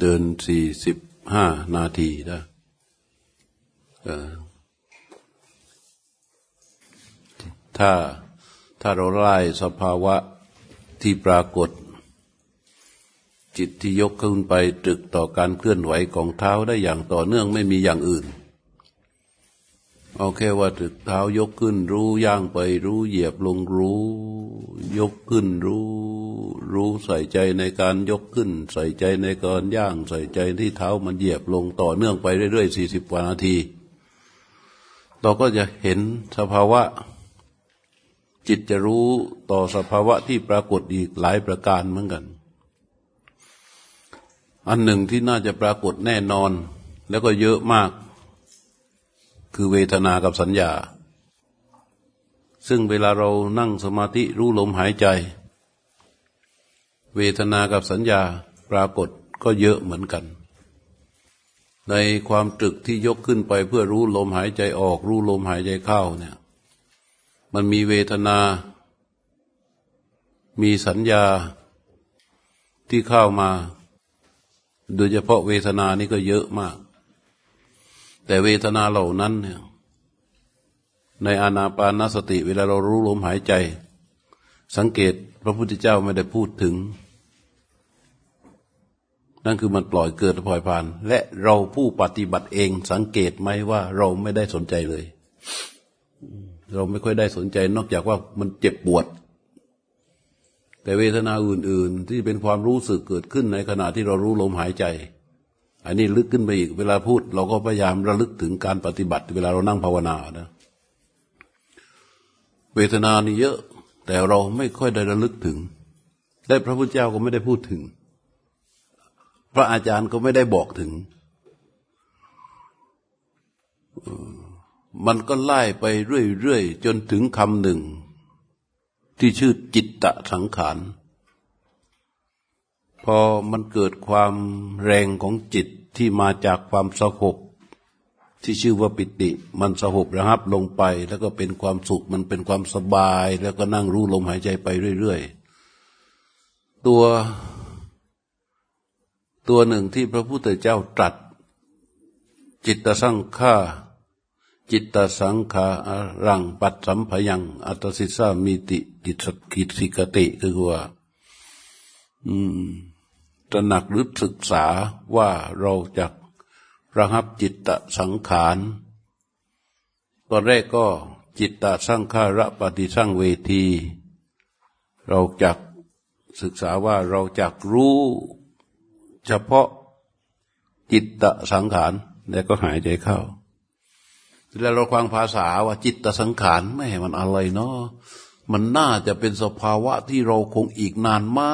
เดินสี่สิบห้านาทีได้ถ้าถ้าเราไล่สภาวะที่ปรากฏ จิตที่ยกขึ้นไปตรึกต่อการเคลื่อนไหวของเท้าได้อย่างต่อเนื่องไม่มีอย่างอื่น เอาแค่ว่าถึกเท้ายกขึ้นรู้ย่างไปรู้เหยียบลงรู้ ยกขึ้นรู้ รู้ใส่ใจในการยกขึ้น ใส่ใจในการย่าง ใส่ใจที่เท้ามันเหยียบลงต่อเนื่องไปเรื่อยๆสี่สิบกว่านาที เราก็จะเห็นสภาวะ จิตจะรู้ต่อสภาวะที่ปรากฏอีกหลายประการเหมือนกัน อันหนึ่งที่น่าจะปรากฏแน่นอน แล้วก็เยอะมาก คือเวทนากับสัญญาซึ่งเวลาเรานั่งสมาธิรู้ลมหายใจ เวทนากับสัญญาปรากฏก็เยอะเหมือนกัน ในความตรึกที่ยกขึ้นไปเพื่อรู้ลมหายใจออก รู้ลมหายใจเข้าเนี่ย มันมีเวทนา มีสัญญาที่เข้ามา โดยเฉพาะเวทนานี่ก็เยอะมาก แต่เวทนาเหล่านั้นเนี่ยในอานาปานสติเวลาเรารู้ลมหายใจ สังเกตพระพุทธเจ้าไม่ได้พูดถึง นั่นคือมันปล่อยเกิดปล่อยผ่าน และเราผู้ปฏิบัติเองสังเกตไหมว่าเราไม่ได้สนใจเลย เราไม่ค่อยได้สนใจ นอกจากว่ามันเจ็บปวด แต่เวทนาอื่น ๆ ที่เป็นความรู้สึกเกิดขึ้นในขณะที่เรารู้ลมหายใจ อันนี้ลึกขึ้นไปอีกเวลาพูด เราก็พยายามระลึกถึงการปฏิบัติ เวลาเรานั่งภาวนานะเวทนานี่เยอะ แต่เราไม่ค่อยได้ระลึกถึง และพระพุทธเจ้าก็ไม่ได้พูดถึง พระอาจารย์ก็ไม่ได้บอกถึง มันก็ไล่ไปเรื่อยๆ จนถึงคำหนึ่ง ที่ชื่อจิตตะสังขาร พอมันเกิดความแรงของจิตที่มาจากความสงบที่ชื่อว่าปิติ มันสงบระหับลงไป แล้วก็เป็นความสุขมันเป็นความสบาย แล้วก็นั่งรู้ลมหายใจไปเรื่อยๆ ตัว ตัวหนึ่งที่พระพุทธเจ้าตรัส จิตตสังขาจิตตสังขารังปัตสัมพยัง อัตสิสามีติจิตสกิสิกติคือว่า อืมตระหนักหรือศึกษาว่าเราจะระหับจิตตสังขารตอนแรกก็จิตตสังขาระปฏิสังเวที เราจะศึกษาว่าเราจะรู้ เฉพาะจิตตสังขารแล้วก็หายใจเข้าแล้วเราฟังภาษาว่าจิตตสังขารไม่มันอะไรเนาะมันน่าจะเป็นสภาวะที่เราคงอีกนานมา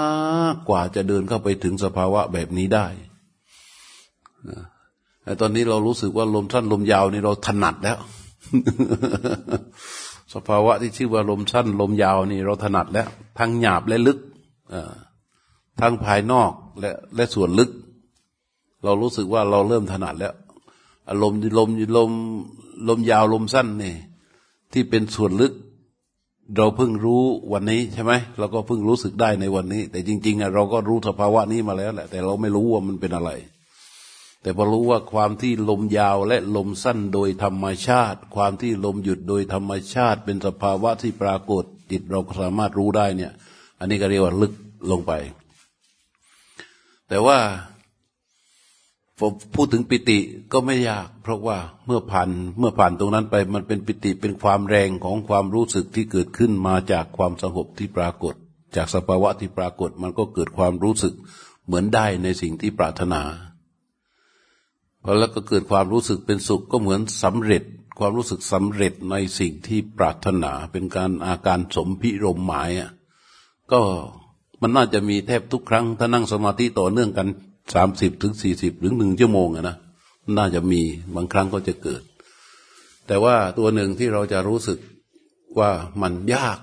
กกว่าจะเดินเข้าไปถึงสภาวะแบบนี้ได้แต่ตอนนี้เรารู้สึกว่าลมสั้นลมยาวนี่เราถนัดแล้ว สภาวะที่ชื่อว่าลมสั้นลมยาวนี่เราถนัดแล้ว ทั้งหยาบและลึกทั้งภายนอก และและส่วนลึก เรารู้สึกว่าเราเริ่มถนัดแล้ว อารมณ์ลมลมลมยาวลมสั้นนี่ที่เป็นส่วนลึก เราเพิ่งรู้วันนี้ใช่ไหมเราก็เพิ่งรู้สึกได้ในวันนี้ แต่จริงๆเราก็รู้สภาวะนี้มาแล้วแหละ แต่เราไม่รู้ว่ามันเป็นอะไร แต่พอรู้ว่าความที่ลมยาวและลมสั้นโดยธรรมชาติ ความที่ลมหยุดโดยธรรมชาติ เป็นสภาวะที่ปรากฏจิตเราสามารถรู้ได้เนี่ย อันนี้ก็เรียกว่าลึกลงไป แต่ว่าพูดถึงปิติก็ไม่ยาก เพราะว่าเมื่อผ่านเมื่อผ่านตรงนั้นไปมันเป็นปิติเป็นความแรงของความรู้สึกที่เกิดขึ้นมาจากความสงบที่ปรากฏ จากสภาวะที่ปรากฏมันก็เกิดความรู้สึกเหมือนได้ในสิ่งที่ปรารถนาพอแล้วก็เกิดความรู้สึกเป็นสุขก็เหมือนสำเร็จ ความรู้สึกสำเร็จในสิ่งที่ปรารถนาเป็นการอาการสมพิรมหมายอะก็ มันน่าจะมีแทบทุกครั้ง ถ้านั่งสมาธิต่อเนื่องกันสามสิบถึงสี่สิบหรือหนึ่งชั่วโมงอะนะน่าจะมีบางครั้งก็จะเกิด แต่ว่าตัวหนึ่งที่เราจะรู้สึกว่ามันยาก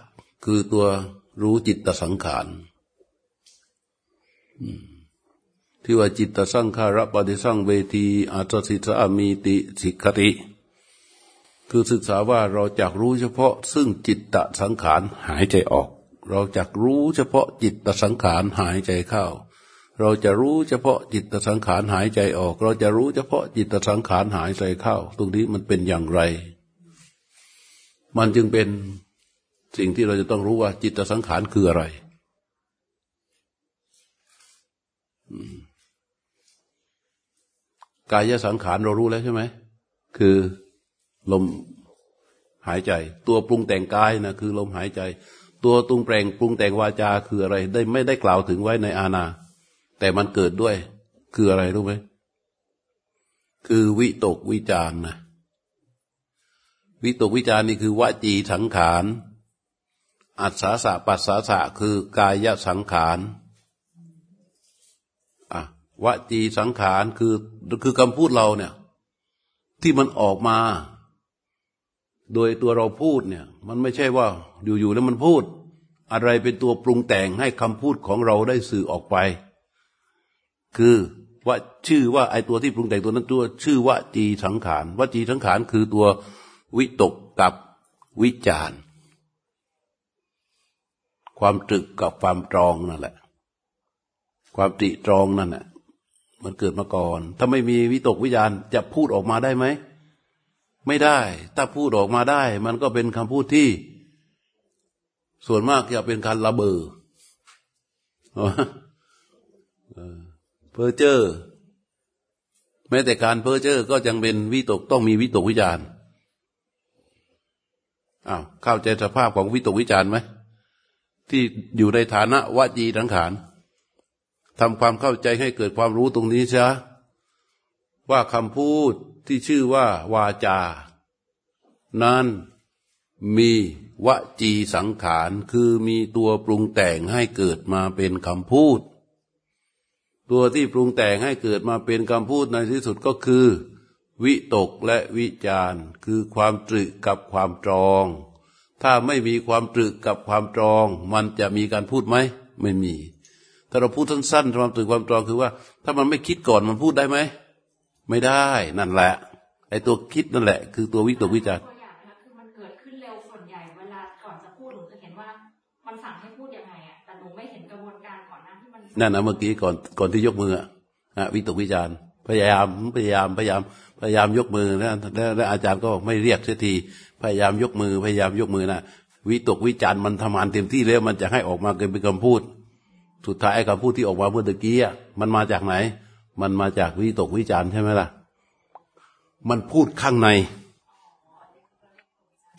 คือตัวรู้จิตตสังขารที่ว่าจิตตสังขารปฏิสังเวทีอาตสิสามีติสิกติ คือศึกษาว่าเราจะรู้เฉพาะซึ่งจิตตสังขารหายใจออก เราจะรู้เฉพาะจิตตสังขารหายใจเข้า เราจะรู้เฉพาะจิตสังขารหายใจออก เราจะรู้เฉพาะจิตสังขารหายใจเข้า ตรงนี้มันเป็นอย่างไร มันจึงเป็นสิ่งที่เราจะต้องรู้ว่าจิตสังขารคืออะไรกายสังขารเรารู้แล้วใช่ไหม คือลมหายใจ ตัวปรุงแต่งกายนะคือลมหายใจ ตัวตุงแปลงปรุงแต่งวาจาคืออะไร ได้ไม่ได้กล่าวถึงไว้ในอาณาแต่มันเกิดด้วย คืออะไรรู้ไหมคือวิตกวิจารนะวิตกวิจารนี่คือวจีสังขารอัศสะปัสสาสะคือกายสังขารอะวจีสังขารคือคือคำพูดเราเนี่ย ที่มันออกมา โดยตัวเราพูดเนี่ยมันไม่ใช่ว่าอยู่ๆแล้วมันพูด อะไรเป็นตัวปรุงแต่งให้คำพูดของเราได้สื่อออกไป คือว่าชื่อว่าไอตัวที่ปรุงแต่งตัวนั้นตัวชื่อว่าจีสังขารว่าจีสังขารคือตัววิตกกับวิจารความตรึกกับความตรองนั่นแหละ ความติตรองนั่นแหละมันเกิดมาก่อน ถ้าไม่มีวิตกวิจารจะพูดออกมาได้ไหม ไม่ได้ ถ้าพูดออกมาได้ มันก็เป็นคำพูดที่ ส่วนมากจะเป็นการระเบอเพอเจอร์แม้แต่การเพอเจ้อก็ยังเป็นวิตกต้องมีวิตกวิจารอ้าวเข้าใจสภาพของวิตกวิจารไหมที่อยู่ในฐานะวจีทังขานทำความเข้าใจให้เกิดความรู้ตรงนี้ซะว่าคำพูด ที่ชื่อว่าวาจา นั้นมีวจีสังขารคือมีตัวปรุงแต่งให้เกิดมาเป็นคำพูด ตัวที่ปรุงแต่งให้เกิดมาเป็นคำพูดในที่สุดก็คือ วิตกและวิจารคือความตรึกกับความตรอง ถ้าไม่มีความตรึกกับความตรอง มันจะมีการพูดไหมไม่มี ถ้าเราพูดสั้นๆความตรึกความตรองคือว่า ถ้ามันไม่คิดก่อนมันพูดได้ไหม ไม่ได้นั่นแหละไอ้ตัวคิดนั่นแหละ คือตัววิตกวิจารตัวอย่างนะคือมันเกิดขึ้นเร็วส่วนใหญ่เวลาก่อนจะพูดหนูจะเห็นว่า มันสั่งให้พูดยังไงอะแต่หนูไม่เห็นกระบวนการก่อนนะที่มันนั่นนะเมื่อกี้ก่อนก่อนที่ยกมืออะวิตกวิจารพยายามพยายามพยายามพยายามยกมือแล้วแล้วอาจารย์ก็ไม่เรียกเสียทีพยายามยกมือพยายามยกมือนะวิตกวิจารมันทำงานเต็มที่แล้วมันจะให้ออกมาเป็นคำพูด สุดท้ายคำพูดที่ออกมาเมื่อตะกี้มันมาจากไหน มันมาจากวิตกวิจารใช่ไหมล่ะ มันพูดข้างใน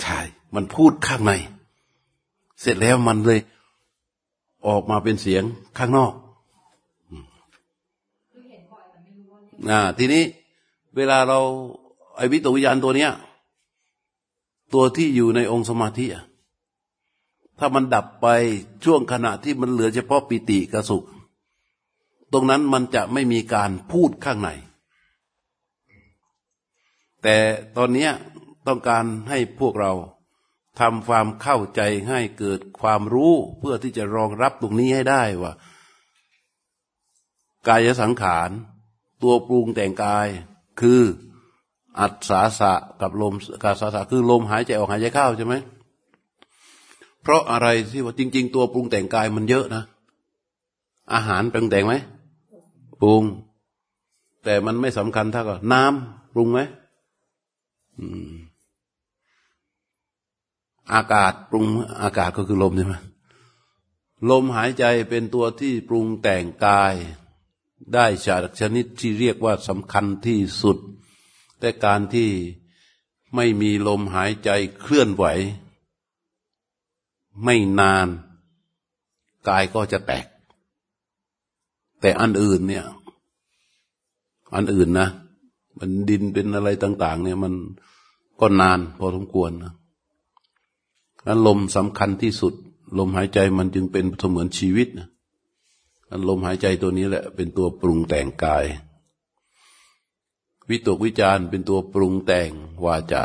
ใช่ มันพูดข้างใน เสร็จแล้วมันเลยออกมาเป็นเสียงข้างนอกอ่า ทีนี้เวลาเราไอ้วิตกวิจารตัวเนี้ย ตัวที่อยู่ในองค์สมาธิอะถ้ามันดับไปช่วงขณะที่มันเหลือเฉพาะปิติกสุข ตรงนั้นมันจะไม่มีการพูดข้างใน แต่ตอนนี้ต้องการให้พวกเราทำความเข้าใจให้เกิดความรู้เพื่อที่จะรองรับตรงนี้ให้ได้ว่า กายสังขาร ตัวปรุงแต่งกายคืออัศสาสะกับลมกาสาสะคือลมหายใจออกหายใจเข้าใช่ไหมเพราะอะไรที่ว่าจริง ๆ ตัวปรุงแต่งกายมันเยอะนะ อาหารปรุงแต่งไหม ปรุง แต่มันไม่สำคัญเท่ากับน้ำปรุงไหมอากาศปรุงอากาศก็คือลมใช่ไหมลมหายใจเป็นตัวที่ปรุงแต่งกาย ได้จากชนิดที่เรียกว่าสำคัญที่สุด แต่การที่ไม่มีลมหายใจเคลื่อนไหว ไม่นาน กายก็จะแตก แต่อันอื่นเนี่ย อันอื่นนะ มันดินเป็นอะไรต่าง ๆ เนี่ย มันก็นานพอสมควรนะอันลมสำคัญที่สุด ลมหายใจมันจึงเป็นเสมือนชีวิตนะอันลมหายใจตัวนี้แหละ เป็นตัวปรุงแต่งกาย วิตกวิจารเป็นตัวปรุงแต่งวาจา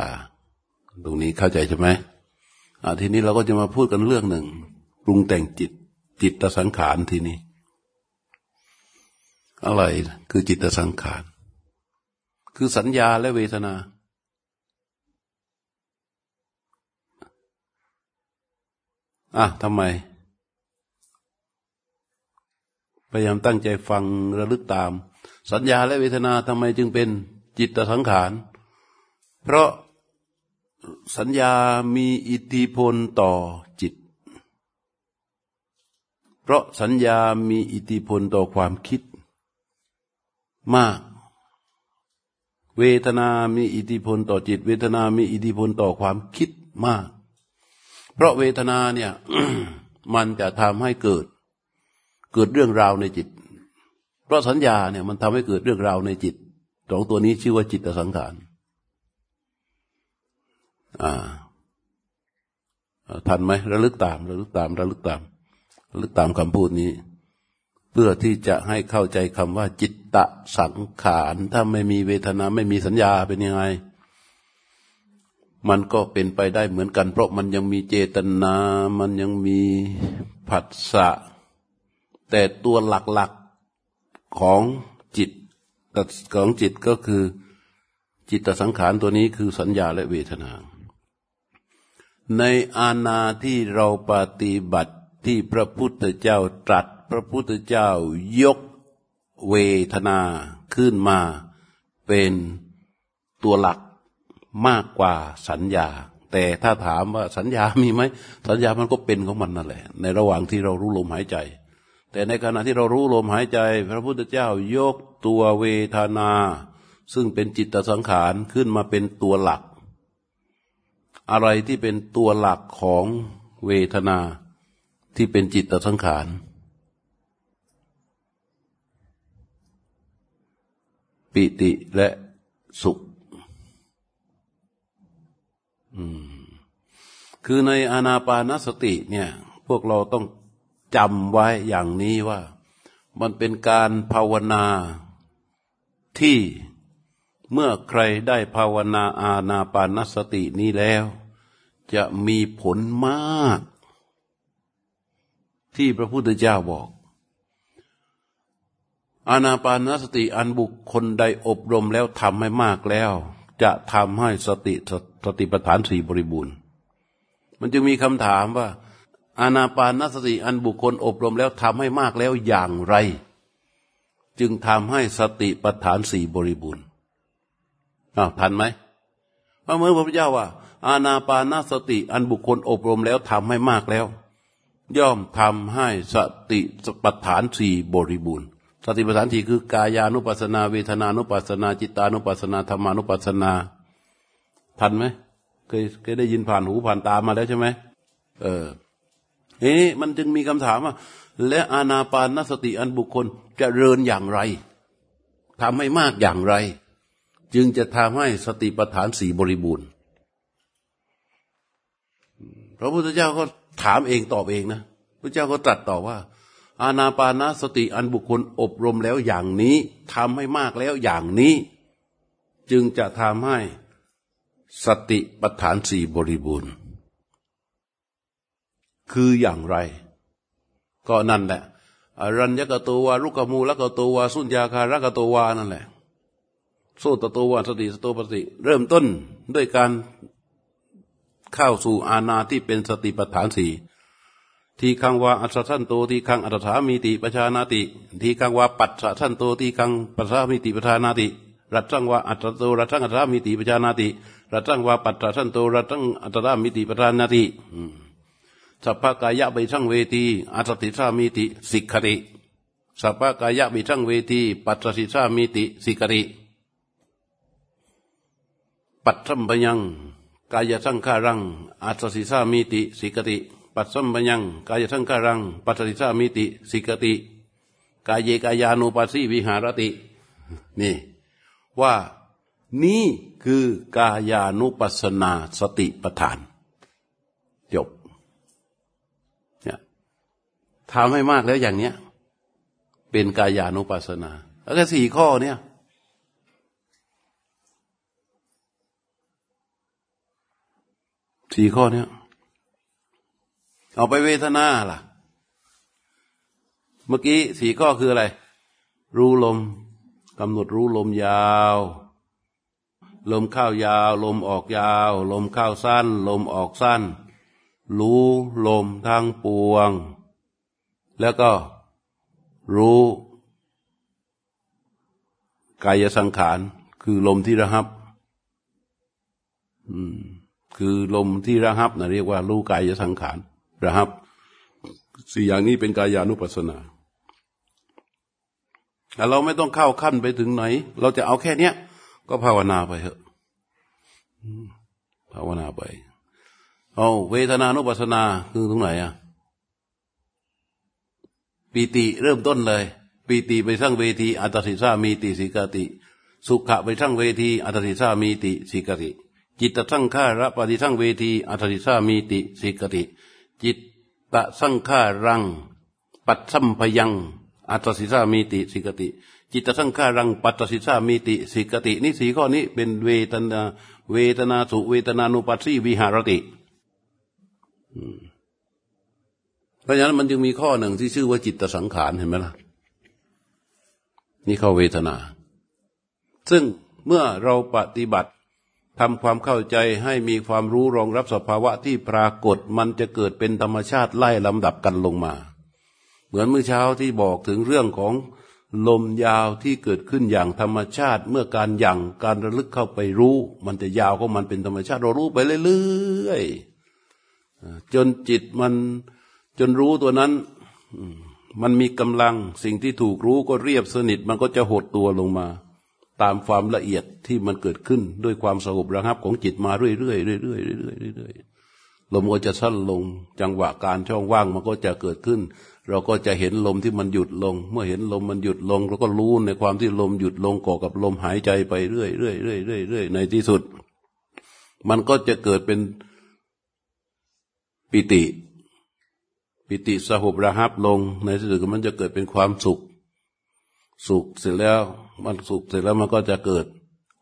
ตรงนี้เข้าใจใช่ไหมทีนี้เราก็จะมาพูดกันเรื่องหนึ่ง ปรุงแต่งจิตจิตสังขารทีนี้ อะไรคือจิตสังขาร คือสัญญาและเวทนา อะทำไม พยายามตั้งใจฟังระลึกตาม สัญญาและเวทนาทำไมจึงเป็นจิตสังขาร เพราะสัญญามีอิทธิพลต่อจิต เพราะสัญญามีอิทธิพลต่อความคิด มาก เวทนามีอิทธิพลต่อจิต เวทนามีอิทธิพลต่อความคิดมาก เพราะเวทนาเนี่ยมันจะทำให้เกิด เกิดเรื่องราวในจิต เพราะสัญญาเนี่ยมันทำให้เกิดเรื่องราวในจิตสองตัวนี้ชื่อว่าจิตสังขารอ่าทันไหมระลึกตามระลึกตามระลึกตามระลึกตามคำพูดนี้ พื่อที่จะให้เข้าใจคำว่าจิตตะสังขาร ถ้าไม่มีเวทนาไม่มีสัญญาเป็นยังไง มันก็เป็นไปได้เหมือนกัน เพราะมันยังมีเจตนา มันยังมีผัสสะ แต่ตัวหลักๆของจิตของจิตก็คือจิตตสังขารตัวนี้คือสัญญาและเวทนา ในอาณาที่เราปฏิบัติที่พระพุทธเจ้าตรัส พระพุทธเจ้ายกเวทนาขึ้นมาเป็นตัวหลักมากกว่าสัญญา แต่ถ้าถามว่าสัญญามีไหมสัญญามันก็เป็นของมันนั่นแหละ ในระหว่างที่เรารู้ลมหายใจ แต่ในขณะที่เรารู้ลมหายใจ พระพุทธเจ้ายกตัวเวทนา ซึ่งเป็นจิตสังขารขึ้นมาเป็นตัวหลัก อะไรที่เป็นตัวหลักของเวทนาที่เป็นจิตสังขาร ปิติและสุขคือในอานาปานสติเนี่ย พวกเราต้องจำไว้อย่างนี้ว่า มันเป็นการภาวนาที่เมื่อใครได้ภาวนาอาณาปานสตินี้แล้ว จะมีผลมาก ที่พระพุทธเจ้าบอก อาณาปานสติอันบุคคลใดอบรมแล้วทำให้มากแล้ว จะทำให้สติสติปัฏฐานสี่บริบูรณ์ มันจึงมีคำถามว่า อานาปานสติอันบุคคลอบรมแล้วทำให้มากแล้วอย่างไร จึงทำให้สติปัฏฐานสี่บริบูรณ์อ้าวทันไหมพระเมื่อพระพุทธเจ้าว่า อานาปานสติอันบุคคลอบรมแล้วทำให้มากแล้ว ย่อมทำให้สติสปัฏฐานสี่บริบูรณ์ สติปัฏฐานสี่คือกายานุปัสนา เวทนานุปัสนา จิตานุปัสนาธรรมานุปัสนา ทันไหมเคยเคยได้ยินผ่านหูผ่านตามาแล้วใช่ไหมเออเอ๊มันจึงมีคำถามว่าและอานาปานสติอันบุคคลจะเริญอย่างไรทำให้มากอย่างไร จึงจะทำให้สติปัฏฐานสี่บริบูรณ์พระพุทธเจ้าก็ถามเองตอบเองนะพระเจ้าก็ตรัสต่อว่า อานาปานาสติอันบุคคลอบรมแล้วอย่างนี้ทำให้มากแล้วอย่างนี้ จึงจะทำให้สติปัฏฐานสี่บริบูรณ์ คืออย่างไร ก็นั่นแหละอรัญญกตัววารุกมูลกตัววาสุญญาคารกตัววานั่นแหละโสตตัววาสติสตปฏิเริ่มต้นด้วยการเข้าสู่อาณาที่เป็นสติปัฏฐานสี่ ที่คังว่าอัศทันโตที่คังอัตถามีติปชานาติที่คังว่าปัจสะทันโตที่คังปัสสามีติปชานาติรัตจังว่าอัตโตรัตจังอัตถามีติปชานาติรัตจังว่าปัจสะทันโตรัตจังอัตถามีติปชานาติสัพพกายะไปช่างเวทีอัตติสามีติสิกขติสัพพกายะไปช่างเวทีปัจสิสามีติสิกขติปัจสัมปยังกายสังขารังอัตสิสามีติสิกติ ปัจสัมปยังกายสังขารัง ปัจสิสามีติ สิกติ กายเยกายานุปัสสีวิหารติ นี่ ว่านี่คือกายานุปัสนาสติปัฏฐาน จบเนี่ยทำให้มากแล้วอย่างเนี้ย เป็นกายานุปัสสนา แล้วก็สี่ข้อเนี่ยสี่ข้อเนี้ย เอาไปเวทนาล่ะ เมื่อกี้สี่ข้อคืออะไร รู้ลมกำหนดรู้ลมยาว ลมเข้ายาว ลมออกยาว ลมเข้าสั้น ลมออกสั้น รู้ลมทางปวง แล้วก็รู้กายสังขารคือลมที่ระหับคือลมที่ระหับนะเรียกว่ารู้กายสังขาร ระหับสี่อย่างนี้เป็นกายานุปัสสนาแต่เราไม่ต้องเข้าขั้นไปถึงไหน เราจะเอาแค่เนี้ย ก็ภาวนาไปเถอะภาวนาไป เอาเวทนานุปัสสนาคือตรงไหนอะปีติเริ่มต้นเลยปีติไปสร้างเวทีอัตสิสามีติสิกติ สุขะไปสร้างเวทีอัตสิสามีติสิกติ จิตตสังขาระปฏิสร้างเวทีอัตสิสามีติสิกติ จิตตะสังขารัง ปัตสัมพยัง อัตสิสามีติสิกติ จิตตะสังขารัง ปัตสิสามีติสิกตินี่สีข้อนี้เป็นเวทนาเวทนาสุเวทนานุปัสสีวิหารติเพราะฉะนั้นมันจึงมีข้อหนึ่งที่ชื่อว่าจิตสังขารเห็นไหมล่ะนี่เข้าเวทนา ซึ่งเมื่อเราปฏิบัติ ทำความเข้าใจให้มีความรู้รองรับสภาวะที่ปรากฏมันจะเกิดเป็นธรรมชาติไล่ลำดับกันลงมา เหมือนเมื่อเช้าที่บอกถึงเรื่องของลมยาวที่เกิดขึ้นอย่างธรรมชาติ เมื่อการยั่งการระลึกเข้าไปรู้ มันจะยาวของมันเป็นธรรมชาติเรารู้ไปเรื่อยๆจนจิตมันจนรู้ตัวนั้น มันมีกำลังสิ่งที่ถูกรู้ก็เรียบสนิทมันก็จะหดตัวลงมา ตามความละเอียดที่มันเกิดขึ้นด้วยความสงบระงับของจิตมาเรื่อยๆเรื่อยๆเรื่อยๆเรื่อยๆลมก็จะสั้นลง จังหวะการช่องว่างมันก็จะเกิดขึ้น เราก็จะเห็นลมที่มันหยุดลง เมื่อเห็นลมมันหยุดลงเราก็รู้ในความที่ลมหยุดลงก่อกับลมหายใจไปเรื่อยๆเรื่อยๆเรื่อยๆในที่สุด มันก็จะเกิดเป็นปิติ ปิติสหบระหับลง ในที่สุดมันจะเกิดเป็นความสุข สุขเสร็จแล้วมันสุขเสร็จแล้วมันก็จะเกิด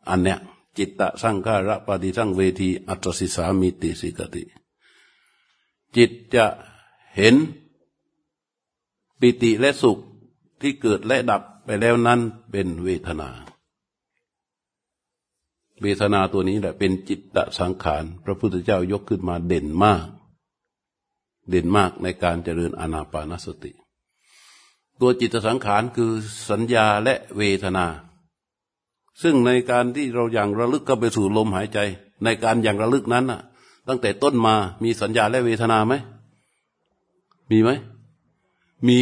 อันเนี้ยจิตตะสร้างขาระปฏิสร้างเวที อัตสิสามิติสิกติ จิตจะเห็นปิติและสุขที่เกิดและดับไปแล้วนั้นเป็นเวทนา เวทนาตัวนี้แหละเป็นจิตตะสังขาร พระพุทธเจ้ายกขึ้นมาเด่นมาก เด่นมากในการเจริญอนาปานสติ ตัวจิตสังขารคือสัญญาและเวทนา ซึ่งในการที่เราอย่างระลึกเข้าไปสู่ลมหายใจ ในการอย่างระลึกนั้นน่ะ ตั้งแต่ต้นมามีสัญญาและเวทนาไหมมีไหมมี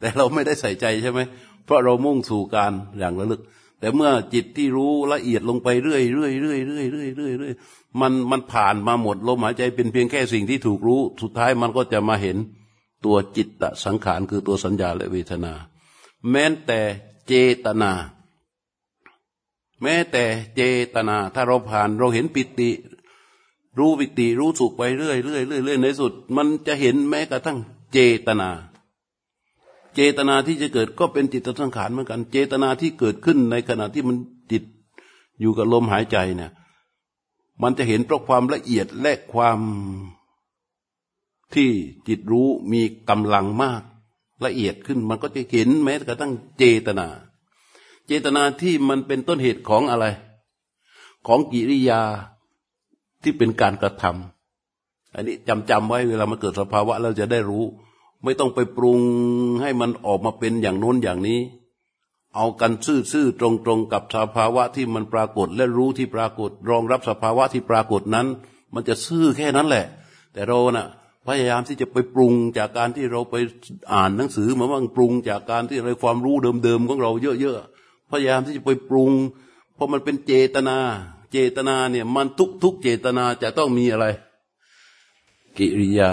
แต่เราไม่ได้ใส่ใจใช่ไหมเพราะเรามุ่งสู่การอย่างระลึก แต่เมื่อจิตที่รู้ละเอียดลงไปเรื่อยเรื่อยเรื่อยเรื่อยเรื่อยเรื่อยเรื่อยมันมันผ่านมาหมดลมหายใจเป็นเพียงแค่สิ่งที่ถูกรู้ สุดท้ายมันก็จะมาเห็น ตัวจิตตสังขารคือตัวสัญญาและเวทนา แม้แต่เจตนา แม้แต่เจตนา ถ้าเราผ่านเราเห็นปิติ รู้ปิติรู้สุขไปเรื่อยเรื่อยเรื่อยเรื่อยในสุด มันจะเห็นแม้กระทั่งเจตนา เจตนาที่จะเกิดก็เป็นจิตสังขารเหมือนกัน เจตนาที่เกิดขึ้นในขณะที่มันจิตอยู่กับลมหายใจเนี่ยมันจะเห็นเพราะความละเอียดและความ ที่จิตรู้มีกำลังมากละเอียดขึ้น มันก็จะเห็นแม้กระทั่งเจตนา เจตนาที่มันเป็นต้นเหตุของอะไร ของกิริยาที่เป็นการกระทำอันนี้จำจำไว้เวลามันเกิดสภาวะเราจะได้รู้ ไม่ต้องไปปรุงให้มันออกมาเป็นอย่างโน้นอย่างนี้ เอากันซื่อๆตรงๆกับสภาวะที่มันปรากฏและรู้ที่ปรากฏ รองรับสภาวะที่ปรากฏนั้น มันจะซื่อแค่นั้นแหละ แต่เรานะ่ะ พยายามที่จะไปปรุงจากการที่เราไปอ่านหนังสือมาบ้างปรุงจากการที่อะไรความรู้เดิมๆของเราเยอะๆพยายามที่จะไปปรุง เพราะมันเป็นเจตนา เจตนาเนี่ยมันทุกๆเจตนาจะต้องมีอะไร กิริยา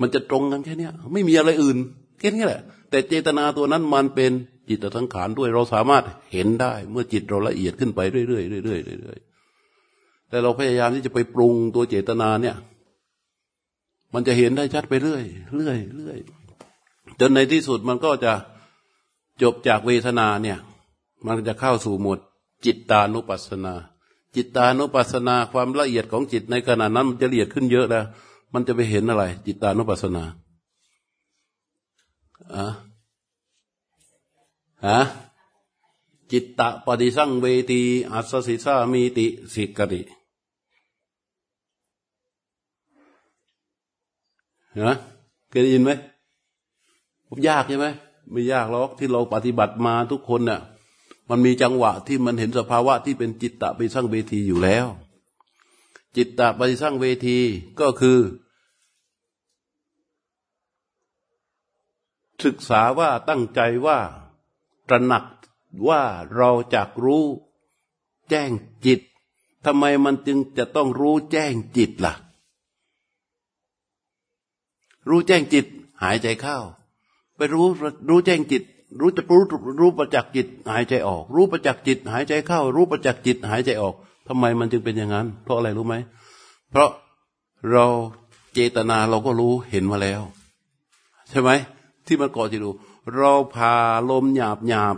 มันจะตรงกันแค่นี้ไม่มีอะไรอื่นแค่นี้แหละ แต่เจตนาตัวนั้นมันเป็นจิตสังขารด้วยเราสามารถเห็นได้ เมื่อจิตเราละเอียดขึ้นไปเรื่อยๆเรื่อยๆเรื่อยๆแต่เราพยายามที่จะไปปรุงตัวเจตนาเนี่ย มันจะเห็นได้ชัดไปเรื่อยเรื่อยเรื่อยจนในที่สุดมันก็จะจบจากเวทนาเนี่ย มันจะเข้าสู่หมวดจิตตานุปัสสนา จิตตานุปัสสนาความละเอียดของจิตในขณะนั้นมันจะละเอียดขึ้นเยอะแล้วมันจะไปเห็นอะไร จิตตานุปัสสนาอะฮะจิตตะปฏิสั่งเวทีอัสสิสามีติสิกติ นะเคยได้ยินไหมยากใช่ไหมไม่ยากหรอกที่เราปฏิบัติมาทุกคนเน่ะ มันมีจังหวะที่มันเห็นสภาวะที่เป็นจิตตะไปสร้างเวทีอยู่แล้ว จิตตะไปสร้างเวทีก็คือ ศึกษาว่าตั้งใจว่าตระหนักว่าเราจะรู้แจ้งจิตทำไมมันจึงจะต้องรู้แจ้งจิตละ่ะ รู้แจ้งจิต หายใจเข้า ไปรู้รู้แจ้งจิต รู้จะรู้รู้ประจักษ์จิต หายใจออก รู้ประจักษ์จิต หายใจเข้า รู้ประจักษ์จิต หายใจออกทำไมมันจึงเป็นอย่างนั้น เพราะอะไรรู้ไหม เพราะเราเจตนาเราก็รู้เห็นมาแล้ว ใช่ไหม ที่มันก่อจิตดูเราพาลมหยาบหยาบ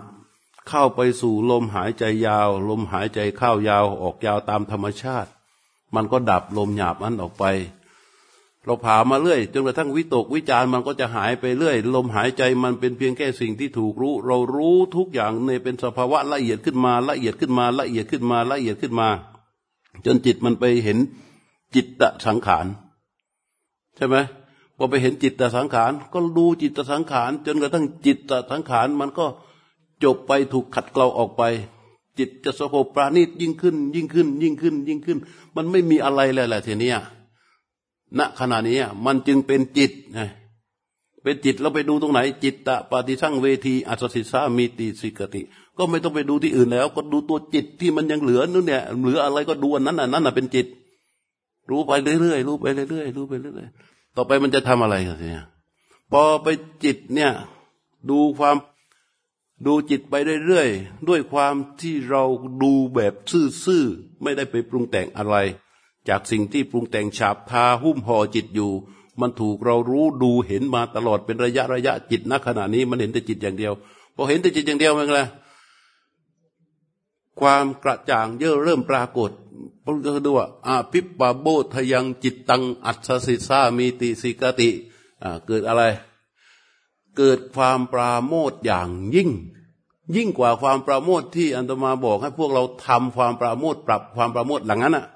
เข้าไปสู่ลมหายใจยาว ลมหายใจเข้ายาวออกยาวตามธรรมชาติ มันก็ดับลมหยาบนั้นออกไป เราผ่ามาเรื่อย จนกระทั่งวิตกวิจารมันก็จะหายไปเรื่อย ลมหายใจมันเป็นเพียงแค่สิ่งที่ถูกรู้ เรารู้ทุกอย่างในเป็นสภาวะละเอียดขึ้นมาละเอียดขึ้นมาละเอียดขึ้นมาละเอียดขึ้นมา จนจิตมันไปเห็นจิตตสังขารใช่ไหมพอไปเห็นจิตตสังขารก็ดูจิตตสังขาร จนกระทั่งจิตตสังขารมันก็จบไปถูกขัดเกลาออกไป จิตจะสงบปราณีตยิ่งขึ้น ยิ่งขึ้น ยิ่งขึ้น ยิ่งขึ้น มันไม่มีอะไรเลยแหละทีนี้ ณขณะนี้มันจึงเป็นจิตนะเป็นจิตเราไปดูตรงไหน จิตตะปฏิสั่งเวทีอัศสิสามีติสิกติ ก็ไม่ต้องไปดูที่อื่นแล้ว ก็ดูตัวจิตที่มันยังเหลือนู่นเนี่ยเหลืออะไรก็ดูอันนั้นอันนั้นเป็นจิต รู้ไปเรื่อยๆรู้ไปเรื่อยๆรู้ไปเรื่อยๆต่อไปมันจะทำอะไรกันเนี่ยพอไปจิตเนี่ยดูความดูจิตไปเรื่อยๆด้วยความที่เราดูแบบซื่อๆไม่ได้ไปปรุงแต่งอะไร จากสิ่งที่ปรุงแต่งฉาบทาหุ้มห่อจิตอยู่ มันถูกเรารู้ดูเห็นมาตลอดเป็นระยะระยะจิตณขณะนี้ มันเห็นแต่จิตอย่างเดียวพอเห็นแต่จิตอย่างเดียวมันอะไรความกระจ่างเยอะเริ่มปรากฏพระพุทธดูว่าอาภิปปาโบทยังจิตตังอัศสิสามีติสิกติเกิดอะไร เกิดความปราโมทอย่างยิ่ง ยิ่งกว่าความปราโมทที่อันตมาบอกให้พวกเราทำความปราโมทปรับความปราโมทหลังนั้นอะ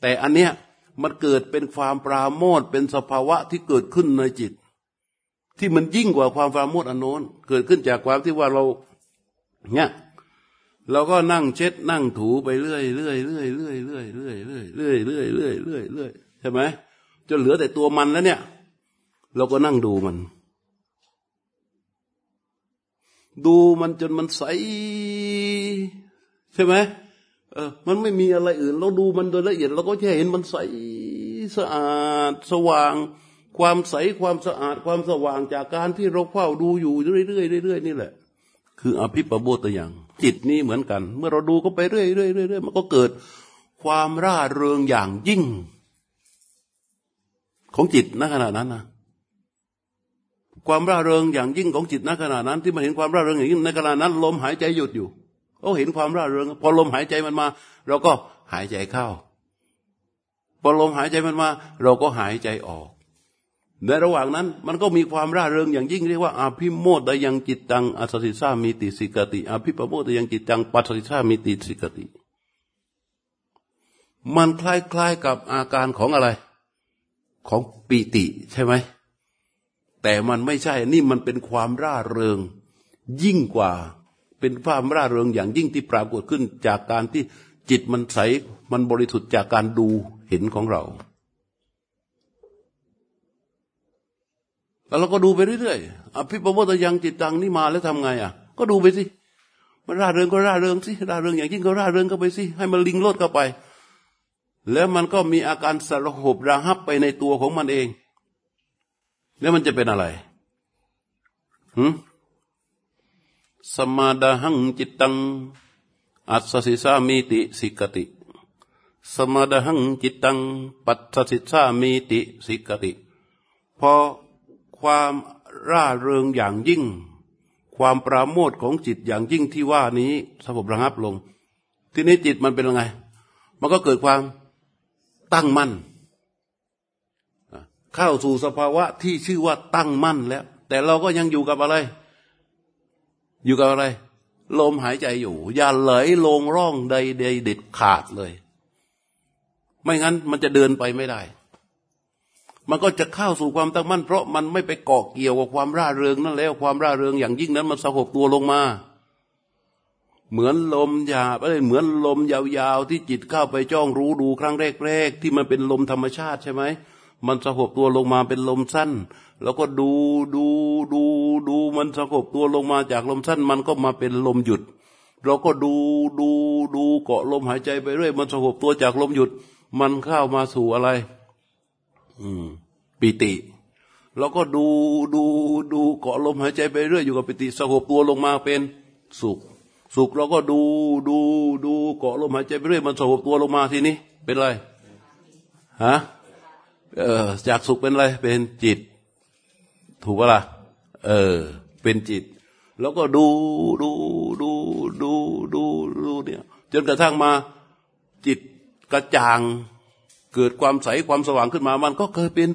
แต่อันเนี้ยมันเกิดเป็นความปราโมทเป็นสภาวะที่เกิดขึ้นในจิต ที่มันยิ่งกว่าความปราโมทอันโน้น เกิดขึ้นจากความที่ว่าเราเนี่ยเราก็นั่งเช็ดนั่งถูไปเรื่อยเรื่อยเรื่อยเรื่อยเรื่อยเรื่อยเรื่อยเรื่อยเรื่อยเรื่อยเรื่อยเรื่อยใช่ไหมจนเหลือแต่ตัวมันแล้วเนี่ย เราก็นั่งดูมัน ดูมันจนมันใส ใช่ไหม เออ มันไม่มีอะไรอื่น เราดูมันโดยละเอียดเราก็แค่เห็นมันใสสะอาดสว่าง ความใสความสะอาดความสว่างจากการที่เราเฝ้าดูอยู่เรื่อยๆเรื่อยๆนี่แหละ คืออภิปโบตอย่าง จิตนี้เหมือนกัน เมื่อเราดูก็ไปเรื่อยๆเรื่อยๆมันก็เกิดความร่าเริงอย่างยิ่ง ของจิตณขณะนั้นนะความร่าเริงอย่างยิ่งของจิตณขณะนั้น ที่มันเห็นความร่าเริงอย่างยิ่งในขณะนั้นลมหายใจหยุดอยู่ เขาเห็นความร่าเริง พอลมหายใจมันมา เราก็หายใจเข้า พอลมหายใจมันมา เราก็หายใจออก ในระหว่างนั้นมันก็มีความร่าเริงอย่างยิ่งเรียกว่าอาภิโมดยังจิตตังอัสสิสามีติสิกติอาภิปโมดยังจิตตังปัสสิสามีติสิกติ มันคล้ายๆกับอาการของอะไร ของปีติใช่ไหมแต่มันไม่ใช่ นี่มันเป็นความร่าเริง ยิ่งกว่า เป็นความร่าเริงอย่างยิ่งที่ปรากฏขึ้นจากการที่จิตมันใสมันบริสุทธิ์จากการดูเห็นของเรา แล้วเราก็ดูไปเรื่อยๆอภิปโมตยังจิตตังนี่มาแล้วทำไงอะ ก็ดูไปสิ มันร่าเริงก็ร่าเริงสิ ร่าเริงอย่างยิ่งก็ร่าเริงเข้าไปสิ ให้มันลิงโลดเข้าไป แล้วมันก็มีอาการสารหบระหับไปในตัวของมันเอง แล้วมันจะเป็นอะไรหืม สมาดาหังจิตตัง อัสสิสามีติสิกติ สมาดาหังจิตตัง ปัสสิสามีติสิกติ พอความร่าเริงอย่างยิ่ง ความปราโมทของจิตอย่างยิ่งที่ว่านี้สงบระงับลง ทีนี้จิตมันเป็นยังไง มันก็เกิดความตั้งมั่น เข้าสู่สภาวะที่ชื่อว่าตั้งมั่นแล้ว แต่เราก็ยังอยู่กับอะไร อยู่กับอะไร ลมหายใจอยู่ อย่าไหลลงร่องใดใดเด็ดขาดเลย ไม่งั้นมันจะเดินไปไม่ได้ มันก็จะเข้าสู่ความตั้งมั่น เพราะมันไม่ไปเกาะเกี่ยวกับความร่าเริงนั่นแล้ว ความร่าเริงอย่างยิ่งนั้นมันสงบตัวลงมา เหมือนลมหยาบอะไรเหมือนลมยาวๆที่จิตเข้าไปจ้องรู้ดูครั้งแรกๆที่มันเป็นลมธรรมชาติใช่ไหม มันสงบตัวลงมาเป็นลมสั้น แล้วก็ดูดูดูดูมันสงบตัวลงมาจากลมสั้น มันก็มาเป็นลมหยุด เราก็ดูดูดูเกาะลมหายใจไปเรื่อยมันสงบตัวจากลมหยุด มันเข้ามาสู่อะไร อืมปิติแล้วก็ดูดูดูเกาะลมหายใจไปเรื่อยอยู่กับปิติสงบตัวลงมาเป็นสุข สุขเราก็ดูดูดูเกาะลมหายใจไปเรื่อยมันสงบตัวลงมาทีนี้เป็นไรฮะ เออจากสุขเป็นอะไร เป็นจิต ถูกปะล่ะเออ เป็นจิต แล้วก็ดูดูดูดูดูดูเนี่ยจนกระทั่งมาจิตกระจ่างเกิดความใสความสว่างขึ้นมา มันก็เคยเป็น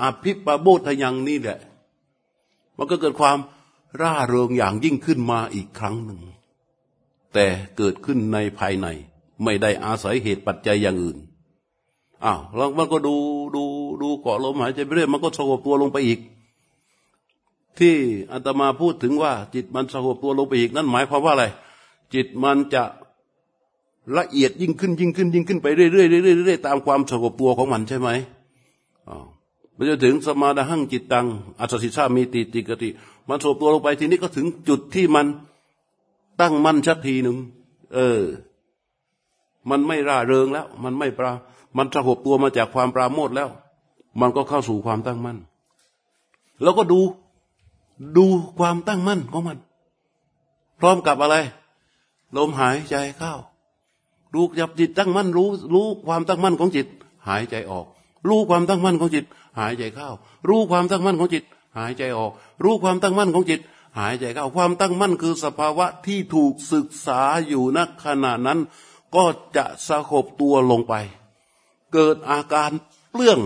อภิปโบทยังนี่แหละ มันก็เกิดความร่าเริงอย่างยิ่งขึ้นมาอีกครั้งหนึ่ง แต่เกิดขึ้นในภายใน ไม่ได้อาศัยเหตุปัจจัยอย่างอื่น อ้าวแล้วมันก็ดูดูดูเกาะลมหายใจไปเรื่อยมันก็สงบตัวลงไปอีก ที่อาตมาพูดถึงว่า จิตมันสงบตัวลงไปอีก นั่นหมายความว่าอะไร จิตมันจะละเอียดยิ่งขึ้นยิ่งขึ้นยิ่งขึ้นไปเรื่อยๆเรื่อยๆเรื่อยๆตามความสงบตัวของมันใช่ไหมอ๋อมันจะถึงสมาดหั่งจิตตัง อัศสิชามีติติกติ มันสงบตัวลงไปทีนี้ก็ถึงจุดที่มันตั้งมั่นชักทีหนึ่งเออ มันไม่ร่าเริงแล้ว มันไม่ปรา มันสงบตัวมาจากความปราโมทแล้ว มันก็เข้าสู่ความตั้งมั่น แล้วก็ดูดูความตั้งมั่นของมัน พร้อมกับอะไร ลมหายใจเข้ารู้จับจิตตั้งมั่นรู้รู้ความตั้งมั่นของจิต หายใจออก รู้ความตั้งมั่นของจิต หายใจเข้า รู้ความตั้งมั่นของจิต หายใจออก รู้ความตั้งมั่นของจิต หายใจเข้า ความตั้งมั่นคือสภาวะที่ถูกศึกษาอยู่ณขณะนั้น ก็จะสะบตัวลงไป เกิดอาการเปลื้อง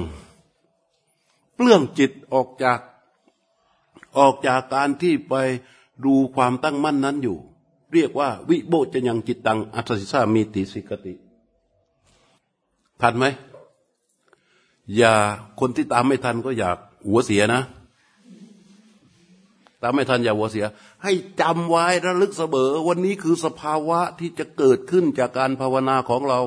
เปลื้องจิตออกจากออกจากการที่ไปดูความตั้งมั่นนั้นอยู่ เรียกว่า วิโบจะยังจิตตังอัตสิสามีติสิกติทันไหมอย่าคนที่ตามไม่ทันก็อยากหัวเสียนะ ตามไม่ทันอย่าหัวเสีย ให้จำไว้ระลึกเสมอวันนี้คือสภาวะที่จะเกิดขึ้นจากการภาวนาของเรา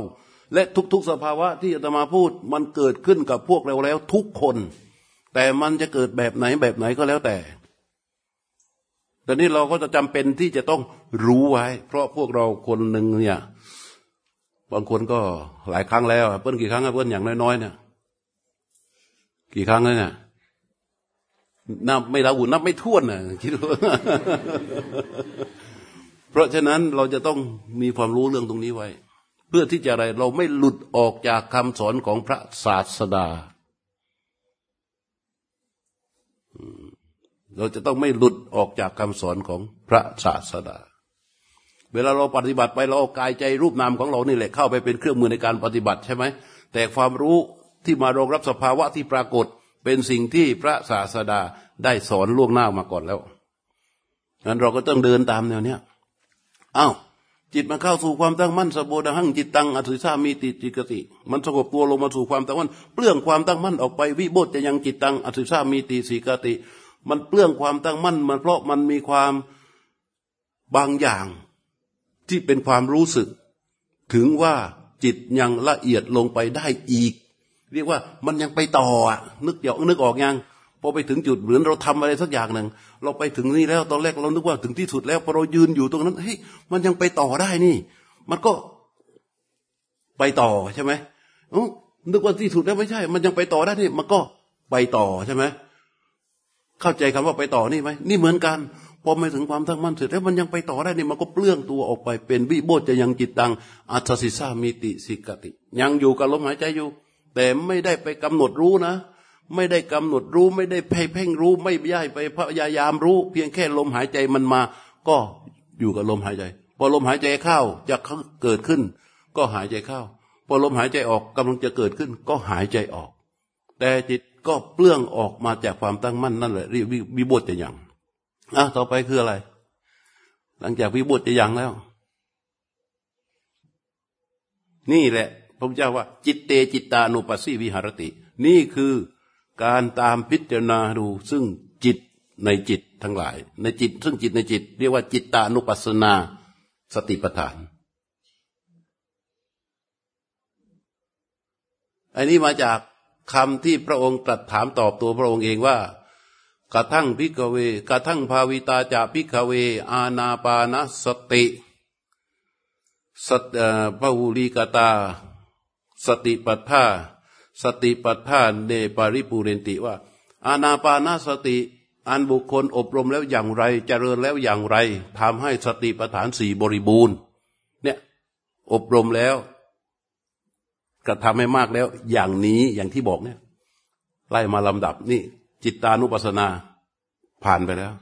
และทุกๆสภาวะที่อาตมาพูดมันเกิดขึ้นกับพวกเราแล้วทุกคน แต่มันจะเกิดแบบไหนแบบไหนก็แล้วแต่แต่นี้เราก็จะจำเป็นที่จะต้องรู้ไว้ เพราะพวกเราคนหนึ่งเนี่ยบางคนก็หลายครั้งแล้วเปิ้ลกี่ครั้งเปิ้ลอย่างน้อยๆเนี่ยกี่ครั้งแล้วเนี่ยนับไม่ละหุ่นนับไม่ท้วนนะคิดว่าเพราะฉะนั้นเราจะต้องมีความรู้เรื่องตรงนี้ไว้ พื่อที่จะอะไรเราไม่หลุดออกจากคำสอนของพระศาสดา เราจะต้องไม่หลุดออกจากคำสอนของพระศาสดา เวลาเราปฏิบัติไปเราเอากายใจรูปนามของเรานี่แหละเข้าไปเป็นเครื่องมือในการปฏิบัติใช่ไหมแต่ความรู้ที่มารองรับสภาวะที่ปรากฏเป็นสิ่งที่พระศาสดาได้สอนล่วงหน้ามาก่อนแล้วงั้นเราก็ต้องเดินตามแนวเนี้ยอ้าว จิตมันเข้าสู่ความตั้งมั่นสบดหังจิตตังอสุชามีติจิกติ มันสงบตัวลงมาสู่ความตั้งมั่น เปลื้องความตั้งมั่นออกไปวิโบจะยังจิตตังอสุชามีติสีกติ มันเปลื้องความตั้งมั่น มันเพราะมันมีความบางอย่างที่เป็นความรู้สึก ถึงว่าจิตยังละเอียดลงไปได้อีก เรียกว่ามันยังไปต่ออะนึกอยากนึกออกยัง พอไปถึงจุดเหมือนเราทำอะไรสักอย่างหนึ่งเราไปถึงนี่แล้วตอนแรกเรานึกว่าถึงที่สุดแล้วพอเรายืนอยู่ตรงนั้นเฮ้ยมันยังไปต่อได้นี่ มันก็ไปต่อใช่ไหมนึกว่าที่สุดแล้วไม่ใช่ มันยังไปต่อได้นี่ มันก็ไปต่อใช่ไหมเข้าใจคำว่าไปต่อนี่ไหมนี่เหมือนกันพอไม่ถึงความทั้งมั่นเสร็จแล้วมันยังไปต่อได้นี่มันก็เปลื้องตัวออกไปเป็นวิโบจะยังจิตตังอัตสิสามิติสิกติ ยังอยู่กับลมหายใจอยู่ แต่ไม่ได้ไปกำหนดรู้นะ ไม่ได้กำหนดรู้ไม่ได้เพ่งรู้ ไม่ย่ายไปพยายามรู้ เพียงแค่ลมหายใจมันมา ก็อยู่กับลมหายใจ พอลมหายใจเข้าจะเกิดขึ้น ก็หายใจเข้า พอลมหายใจออกกำลังจะเกิดขึ้น ก็หายใจออก แต่จิตก็เปลื้องออกมาจากความตั้งมั่นนั่นแหละเรียกวิบุตจะยังอะต่อไปคืออะไร หลังจากวิบุตจะยังแล้ว นี่แหละพระเจ้าว่า จิตเตจิตตานุปัสสีวิหารติ นี่คือ การตามพิจารณาดูซึ่งจิตในจิตทั้งหลาย ในจิต ซึ่งจิตในจิต เรียกว่าจิตตานุปัสสนาสติปัฏฐานอันนี้มาจากคำที่พระองค์ตรัสถามตอบตัวพระองค์เองว่ากระทั่งพิกเวกระทั่งภาวิตาจาพิกเว อาณาปานสติสตพหุลีกตา สติปัฏฐา สติปัฏฐานเนปาริปูเรนติว่า อาณาปานาสติอันบุคคลอบรมแล้วอย่างไรเจริญแล้วอย่างไรทำให้สติปัฏฐานสี่บริบูรณ์ เนี่ยอบรมแล้วกระทำให้มากแล้ว อย่างนี้อย่างที่บอกเนี่ยไล่มาลำดับนี่ จิตตานุปัสสนาผ่านไปแล้ว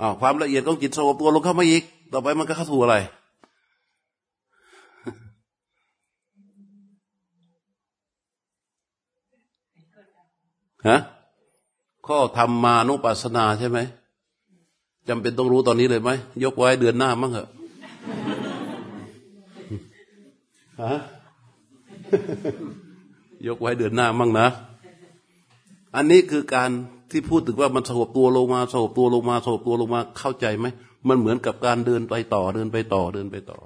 อ้าวความละเอียดของจิตสงบตัวลงเข้ามาอีก ต่อไปมันก็เข้าสู่อะไร ฮะข้อธรรมานุปัสสนาใช่ไหมจำเป็นต้องรู้ตอนนี้เลยไหมยกไว้เดือนหน้ามั้งเหรอฮะยกไว้เดือนหน้ามั่งนะ อันนี้คือการที่พูดถึงว่ามันสงบตัวลงมาสงบตัวลงมาสงบตัวลงมาเข้าใจไหมมันเหมือนกับการเดินไปต่อเดินไปต่อเดินไปต่อ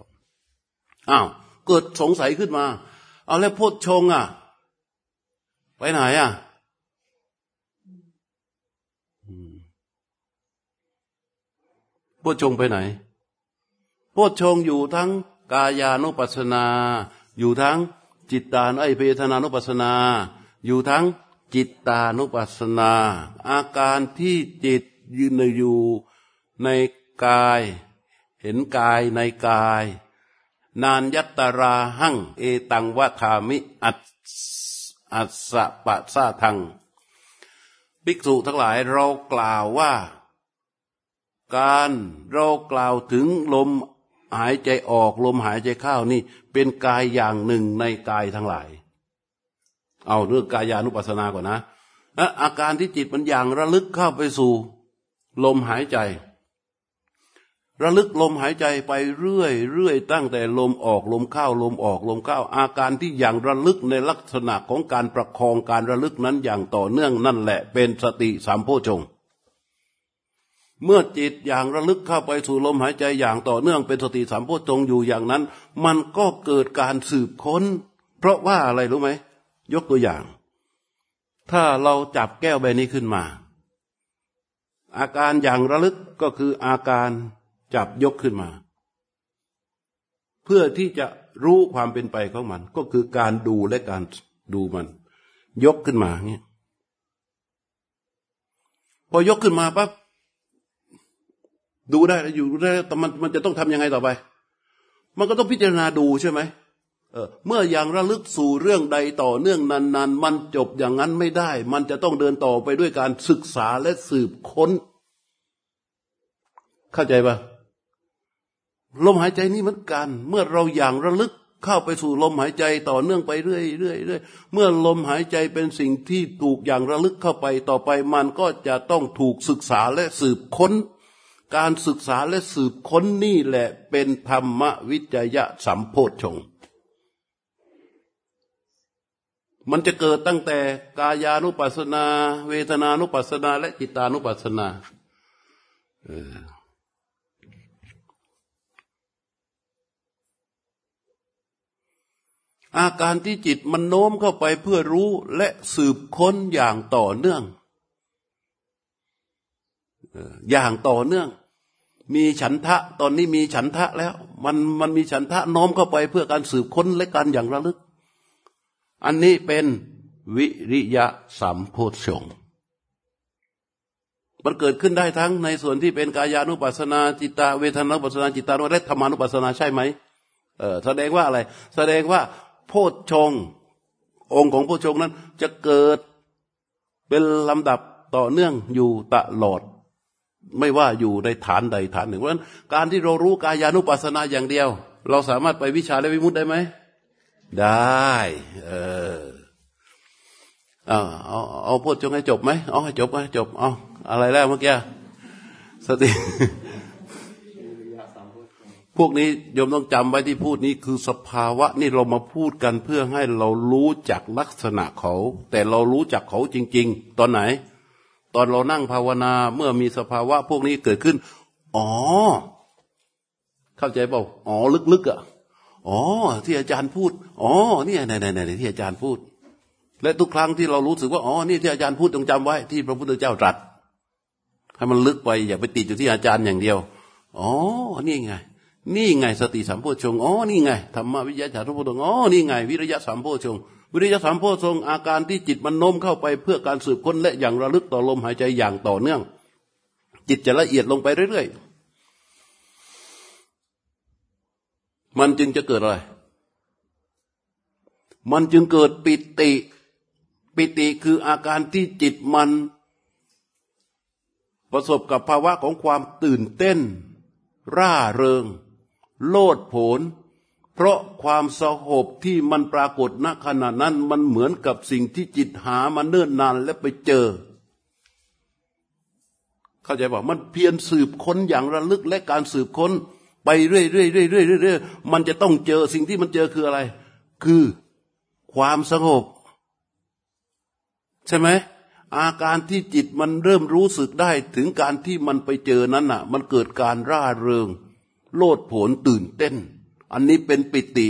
อ้าวเกิดสงสัยขึ้นมา เอาแล้วพูดชงอะ ไปไหนอะ พูดชงไปไหนพูดชงอยู่ทั้งกายานุปัสสนา อยู่ทั้งจิตตานุไอเพทนานุปัสสนา อยู่ทั้งจิตตานุปัสสนา อาการที่จิตยืนอยู่ในกาย เห็นกายในกาย นานยัตตราหังเอตังวะคามิอัตอัสสะปะซาทัง ภิกษุทั้งหลายเรากล่าวว่า การเรากล่าวถึงลมหายใจออกลมหายใจเข้านี่ เป็นกายอย่างหนึ่งในกายทั้งหลาย เอาเรื่องกายานุปัสสนาก่อนนะอาการที่จิตมันอย่างระลึกเข้าไปสู่ ลมหายใจ ระลึกลมหายใจไปเรื่อยเรื่อยตั้งแต่ลมออกลมเข้าลมออกลมเข้า อาการที่อย่างระลึกในลักษณะของการประคองการระลึกนั้นอย่างต่อเนื่องนั่นแหละ เป็นสติสามโพชง เมื่อจิตอย่างระลึกเข้าไปสู่ลมหายใจอย่างต่อเนื่องเป็นสติสามโพชงอยู่อย่างนั้น มันก็เกิดการสืบค้น เพราะว่าอะไรรู้ไหม ยกตัวอย่าง ถ้าเราจับแก้วใบนี้ขึ้นมา อาการอย่างระลึกก็คืออาการจับยกขึ้นมา เพื่อที่จะรู้ความเป็นไปของมัน ก็คือการดูและการดูมัน ยกขึ้นมาเงี้ยพอยกขึ้นมาปั๊บ ดูได้อยู่ได้แต่มันมันจะต้องทํำยังไงต่อไป มันก็ต้องพิจารณาดูใช่ไหมเออเมื่ออย่างระลึกสู่เรื่องใดต่อเนื่องนานๆ มันจบอย่างนั้นไม่ได้ มันจะต้องเดินต่อไปด้วยการศึกษาและสืบค้น เข้าใจปะลมหายใจนี้เหมือนกัน เมื่อเราอย่างระลึกเข้าไปสู่ลมหายใจต่อเนื่องไปเรื่อยเรื่อยเรื่อยเมื่อลมหายใจเป็นสิ่งที่ถูกอย่างระลึกเข้าไปต่อไป มันก็จะต้องถูกศึกษาและสืบค้น การศึกษาและสืบค้นนี่แหละเป็นธรรมวิจยะสัมโพชงมันจะเกิดตั้งแต่กายานุปัสสนา เวทนานุปัสสนา และจิตานุปัสสนาอาการที่จิตมันโน้มเข้าไปเพื่อรู้และสืบค้นอย่างต่อเนื่อง อย่างต่อเนื่อง มีฉันทะตอนนี้มีฉันทะแล้ว มันมันมีฉันทะน้อมเข้าไปเพื่อการสืบค้นและการอย่างระลึก อันนี้เป็นวิริยะสัมโพชงมันเกิดขึ้นได้ทั้งในส่วนที่เป็นกายานุปัสนาจิตาเวทนานุปัสนาจิตานุและธรรมานุปัสนาใช่ไหมเออแสดงว่าอะไร แสดงว่า โพชงองค์ของโพชงนั้นจะเกิดเป็นลำดับต่อเนื่องอยู่ตลอด ไม่ว่าอยู่ในฐานใดฐานหนึ่ง เพราะฉะนั้นการที่เรารู้กายานุปัสสนาอย่างเดียว เราสามารถไปวิชาและวิมุตได้ไหม ได้ เออเอาเอาเอาพูดจงให้จบไหมเอาให้จบให้จบเอาอะไรแล้วเมื่อกี้สติพวกนี้โยมต้องจำไว้ที่พูดนี้คือสภาวะนี่เรามาพูดกันเพื่อให้เรารู้จักลักษณะเขา แต่เรารู้จักเขาจริง ๆ ตอนไหน ตอนเรานั่งภาวนาเมื่อมีสภาวะพวกนี้เกิดขึ้น อ๋อ เข้าใจเปล่า อ๋อ ลึกๆอะ อ๋อ ที่อาจารย์พูด อ๋อ เนี่ไหนไหนไหนที่อาจารย์พูด และทุกครั้งที่เรารู้สึกว่า อ๋อ นี่ที่อาจารย์พูดต้องจำไว้ ที่พระพุทธเจ้าตรัส ให้มันลึกไป อย่าไปติดอยู่ที่อาจารย์อย่างเดียว อ๋อ นี่ไง นี่ไงสติสัมโพชง อ๋อ นี่ไง ธรรมวิยาจารุพุทธอ๋อ นี่ไง วิริยะสัมโพชง วิริยะสัมโพชงอาการที่จิตมันโน้มเข้าไปเพื่อการสืบค้นและอย่างระลึกต่อลมหายใจอย่างต่อเนื่อง จิตจะละเอียดลงไปเรื่อยๆ มันจึงจะเกิดอะไร มันจึงเกิดปิติ ปิติคืออาการที่จิตมัน ประสบกับภาวะของความตื่นเต้น ร่าเริง โลดโผน เพราะความสหบที่มันปรากฏณขณะนั้นมันเหมือนกับสิ่งที่จิตหามาเนิ่นนานและไปเจอ เข้าใจป่ามันเพียรสืบค้นอย่างระลึกและการสืบค้น ไปเรื่อยเรื่อยเรื่อยเรื่อยเรื่อยมันจะต้องเจอสิ่งที่มันเจอคืออะไร คือความสงบ ใช่ไหมอาการที่จิตมันเริ่มรู้สึกได้ถึงการที่มันไปเจอนั้นน่ะ มันเกิดการร่าเริง โลดโผนตื่นเต้น อันนี้เป็นปิติ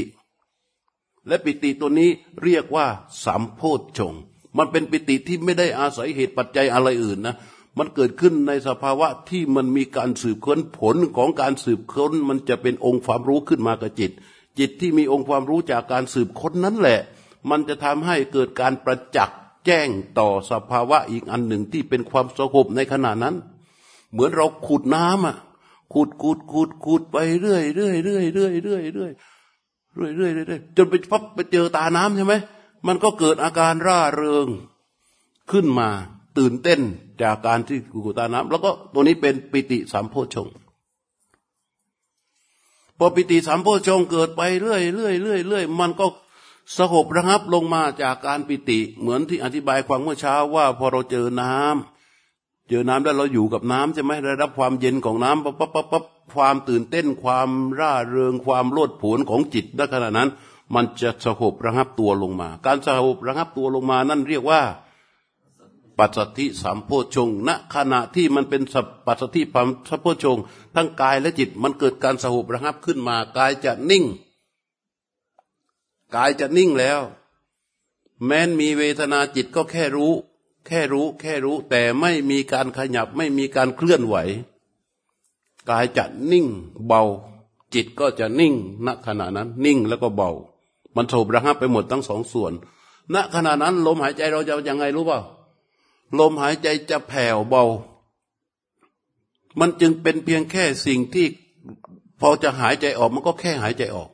และปิติตัวนี้เรียกว่าสัมโพธชงมันเป็นปิติที่ไม่ได้อาศัยเหตุปัจจัยอะไรอื่นนะ มันเกิดขึ้นในสภาวะที่มันมีการสืบค้นผลของการสืบค้น มันจะเป็นองค์ความรู้ขึ้นมากับจิต จิตที่มีองค์ความรู้จากการสืบค้นนั้นแหละ มันจะทำให้เกิดการประจักษ์แจ้งต่อสภาวะอีกอันหนึ่งที่เป็นความสงบในขณะนั้น เหมือนเราขุดน้ำอะ ขุดขุดขุดขุดไปเรื่อยเรื่อยเรื่อยเรื่อยเรื่อยเรื่อยเรื่อยเรื่อยเรื่อยจนไปพับไปเจอตาน้ำใช่ไหมมันก็เกิดอาการร่าเริงขึ้นมาตื่นเต้นจากการที่ขุดตาน้ำแล้วก็ตัวนี้เป็นปิติสามโพชงพอปิติสามโพชงเกิดไปเรื่อยเรื่อยเรื่อยเรื่อยมันก็สงบระงับลงมาจากการปิติ เหมือนที่อธิบายความเมื่อเช้าว่าพอเราเจอน้ำ เจอน้ำแล้วเราอยู่กับน้ำใช่ไหมได้รับความเย็นของน้ำปั๊บปั๊บปั๊บปั๊บความตื่นเต้นความร่าเริงความโลดโผนของจิตในขณะนั้น มันจะสงบระงับตัวลงมา การสงบระงับตัวลงมานั่นเรียกว่าปัจสติสามโพชงณขณะที่มันเป็นปัจสติพัมสัพโพชงทั้งกายและจิตมันเกิดการสงบระงับขึ้นมากายจะนิ่ง กายจะนิ่งแล้ว แม้นมีเวทนาจิตก็แค่รู้ แค่รู้แค่รู้แต่ไม่มีการขยับไม่มีการเคลื่อนไหว กายจะนิ่งเบา จิตก็จะนิ่งณขณะนั้น นิ่งแล้วก็เบา มันโฉบระงับไปหมดทั้งสองส่วน ณขณะนั้น ลมหายใจเราจะยังไงรู้เปล่า ลมหายใจจะแผ่วเบา มันจึงเป็นเพียงแค่สิ่งที่พอจะหายใจออกมันก็แค่หายใจออก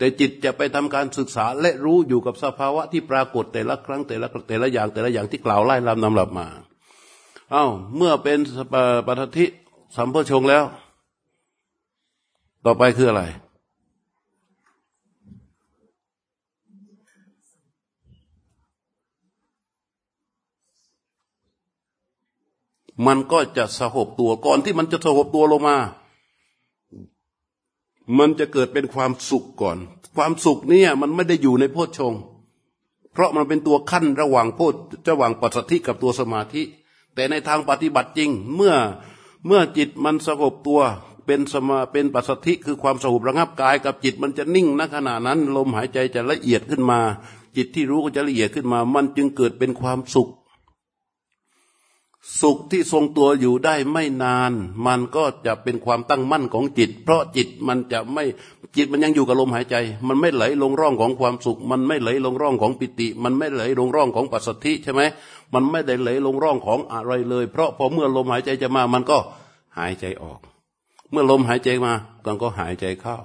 แต่จิตจะไปทำการศึกษาและรู้อยู่กับสภาวะที่ปรากฏแต่ละครั้งแต่ละแต่ละอย่างแต่ละอย่างที่กล่าวไล่ลำนำหลับมา เอา้าเมื่อเป็นปัทธิสัมโพชงแล้ว ต่อไปคืออะไร มันก็จะสหบตัวก่อนที่มันจะสหบตัวลงมา มันจะเกิดเป็นความสุขก่อน ความสุขเนี่ยมันไม่ได้อยู่ในโพชฌงเพราะมันเป็นตัวขั้นระหว่างโพชระหว่างปัสสธิกับตัวสมาธิ แต่ในทางปฏิบัติจริง เมื่อเมื่อจิตมันสงบตัวเป็นสมาเป็นปัสสธิคือความสงบระงับกายกับจิตมันจะนิ่งณขณะนั้น ลมหายใจจะละเอียดขึ้นมา จิตที่รู้ก็จะละเอียดขึ้นมา มันจึงเกิดเป็นความสุข สุขที่ทรงตัวอยู่ได้ไม่นาน มันก็จะเป็นความตั้งมั่นของจิต เพราะจิตมันจะไม่จิตมันยังอยู่กับลมหายใจ มันไม่ไหลลงร่องของความสุข มันไม่ไหลลงร่องของปิติ มันไม่ไหลลงร่องของปัสสธิใช่ไหมมันไม่ได้ไหลลงร่องของอะไรเลย เพราะพอเมื่อลมหายใจจะมามันก็หายใจออก เมื่อลมหายใจมามันก็หายใจเข้า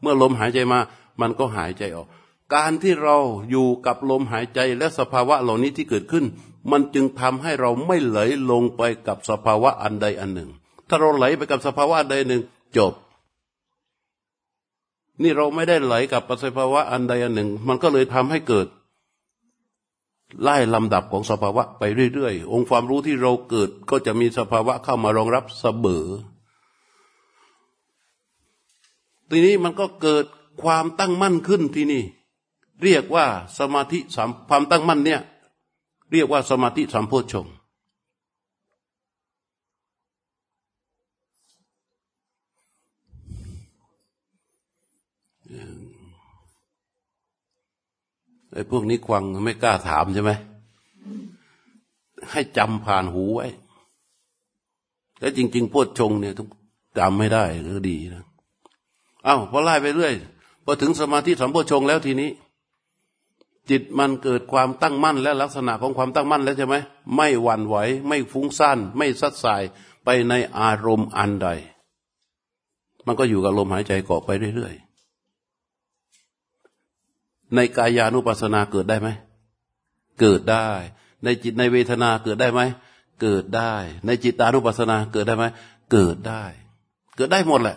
เมื่อลมหายใจมา มันก็หายใจออก การที่เราอยู่กับลมหายใจและสภาวะเหล่านี้ที่เกิดขึ้น มันจึงทำให้เราไม่ไหลลงไปกับสภาวะอันใดอันหนึ่ง ถ้าเราไหลไปกับสภาวะใดหนึ่ง จบ นี่เราไม่ได้ไหลกับสภาวะอันใดอันหนึ่ง มันก็เลยทำให้เกิด ไล่ลำดับของสภาวะไปเรื่อยๆ องค์ความรู้ที่เราเกิดก็จะมีสภาวะเข้ามารองรับเสมอทีนี้มันก็เกิดความตั้งมั่นขึ้นที่นี่ เรียกว่าสมาธิสามความตั้งมั่นเนี่ย เรียกว่าสมาธิสามโพชฌงค์ไอ้พวกนี้ควังไม่กล้าถามใช่ไหม ให้จำผ่านหูไว้แต่จริง ๆ โพชฌงเนี่ยต้องจำไม่ได้ก็ดีนะอา้าวพอไล่ไปเรื่อยพอถึงสมาธิสัมโพชฌงแล้วทีนี้ จิตมันเกิดความตั้งมั่นและลักษณะของความตั้งมั่นแล้วใช่ไหมไม่หวั่นไหว ไม่ฟุ้งซ่านไม่ซัดสายไปในอารมณ์อันใด มันก็อยู่กับลมหายใจเกาะไปเรื่อยๆในกายานุปัสสนาเกิดได้ไหมเกิดได้ ในจิตในเวทนาเกิดได้ไหมเกิดได้ ในจิตานุปัสสนาเกิดได้ไหมเกิดได้ เกิดได้หมดแหละ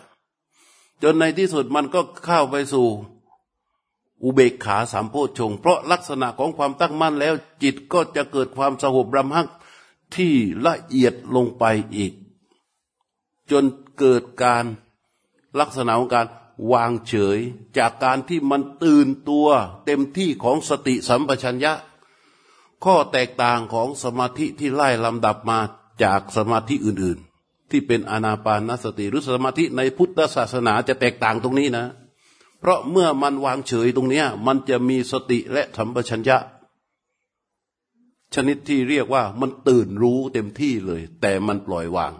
จนในที่สุดมันก็เข้าไปสู่ อุเบกขาสามโพชฌงเพราะลักษณะของความตั้งมั่นแล้ว จิตก็จะเกิดความสงบรำหักที่ละเอียดลงไปอีก จนเกิดการลักษณะของการวางเฉย จากการที่มันตื่นตัวเต็มที่ของสติสัมปชัญญะ ข้อแตกต่างของสมาธิที่ไล่ลำดับมาจากสมาธิอื่น ๆ ที่เป็นอนาปานสติหรือสมาธิในพุทธศาสนาจะแตกต่างตรงนี้นะ เพราะเมื่อมันวางเฉยตรงนี้มันจะมีสติและสัมปชัญญะ ชนิดที่เรียกว่ามันตื่นรู้เต็มที่เลย แต่มันปล่อยวาง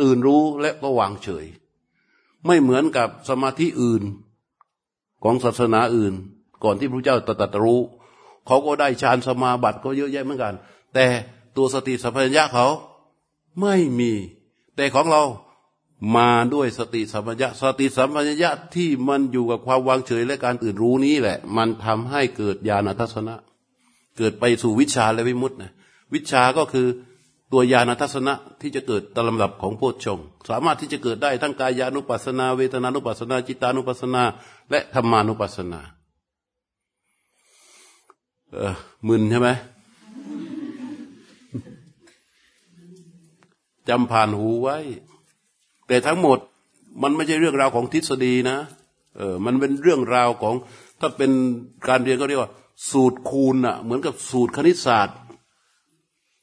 ตื่นรู้และก็วางเฉย ไม่เหมือนกับสมาธิอื่นของศาสนาอื่น ก่อนที่พระเจ้าตรัสรู้ เขาก็ได้ฌานสมาบัติก็เยอะแยะเหมือนกัน แต่ตัวสติสัมปชัญญะเขาไม่มี แต่ของเรา มาด้วยสติสัมปชัญญะสติสัมปชัญญะที่มันอยู่กับความวางเฉยและการตื่นรู้นี้แหละ มันทำให้เกิดญาณทัศนะ เกิดไปสู่วิชาและวิมุตตินะวิชาก็คือตัวญาณทัศนะที่จะเกิดตามลำดับของโพชฌงสามารถที่จะเกิดได้ทั้งกายานุปัสนา เวทนานุปัสนาจิตานุปัสนา และธรรมานุปัสนา เออมึนใช่ไหมจำผ่านหูไว้ แต่ทั้งหมดมันไม่ใช่เรื่องราวของทฤษฎีนะเออมันเป็นเรื่องราวของถ้าเป็นการเรียนก็เรียกว่า สูตรคูณอะ่ะเหมือนกับสูตรคณิตศาสตร์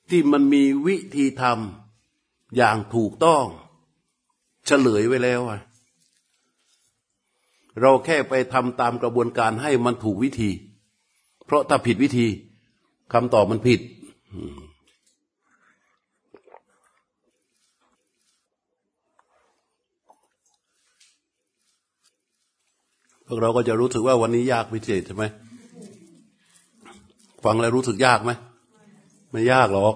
ที่มันมีวิธีทำอย่างถูกต้องเฉลยไว้แล้วอะเราแค่ไปทำตามกระบวนการให้มันถูกวิธี เพราะถ้าผิดวิธีคำตอบมันผิด วกเราก็จะรู้สึกว่าวันนี้ยากพิเศษใช่ไหมฟังแล้วรู้สึกยากไหมไม่ยากหรอก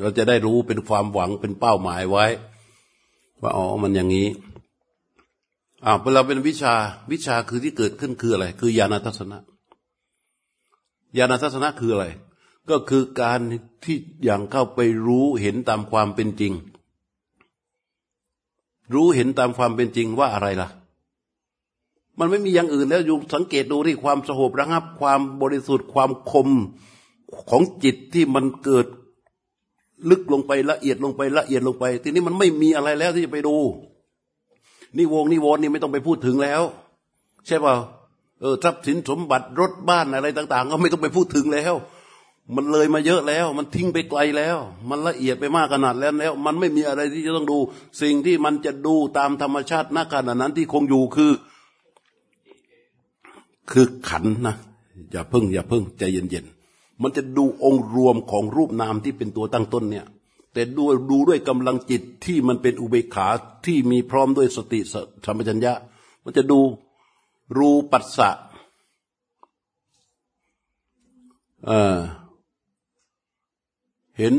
เราจะได้รู้เป็นความหวังเป็นเป้าหมายไว้ ว่าอ๋อมันอย่างนี้อ่าเราเป็นวิชาวิชาคือที่เกิดขึ้นคืออะไร คือญาณทัศนะญาณทัศนะคืออะไร ก็คือการที่อย่างเข้าไปรู้เห็นตามความเป็นจริง รู้เห็นตามความเป็นจริงว่าอะไรล่ะ มันไม่มีอย่างอื่นแล้วอยู่สังเกตดูที่ความสงบระงับ ความบริสุทธิ์ความคมของจิตที่มันเกิดลึกลงไปละเอียดลงไปละเอียดลงไป ทีนี้มันไม่มีอะไรแล้วที่จะไปดูนี่วงนี่วนนี่ไม่ต้องไปพูดถึงแล้ว ใช่ป่าเออทรัพย์สินสมบัติรถบ้านอะไรต่าง ๆ ก็ไม่ต้องไปพูดถึงแล้ว มันเลยมาเยอะแล้ว มันทิ้งไปไกลแล้ว มันละเอียดไปมากขนาดแล้วแล้ว มันไม่มีอะไรที่จะต้องดู สิ่งที่มันจะดูตามธรรมชาติณขณะนั้นที่คงอยู่คือ คือขันนะ อย่าพึ่ง อย่าพึ่งใจเย็นๆมันจะดูองค์รวมของรูปนามที่เป็นตัวตั้งต้นเนี่ย แต่ดูดูด้วยกำลังจิตที่มันเป็นอุเบกขาที่มีพร้อมด้วยสติสัมปชัญญะ มันจะดูรูปัสสะเเห็น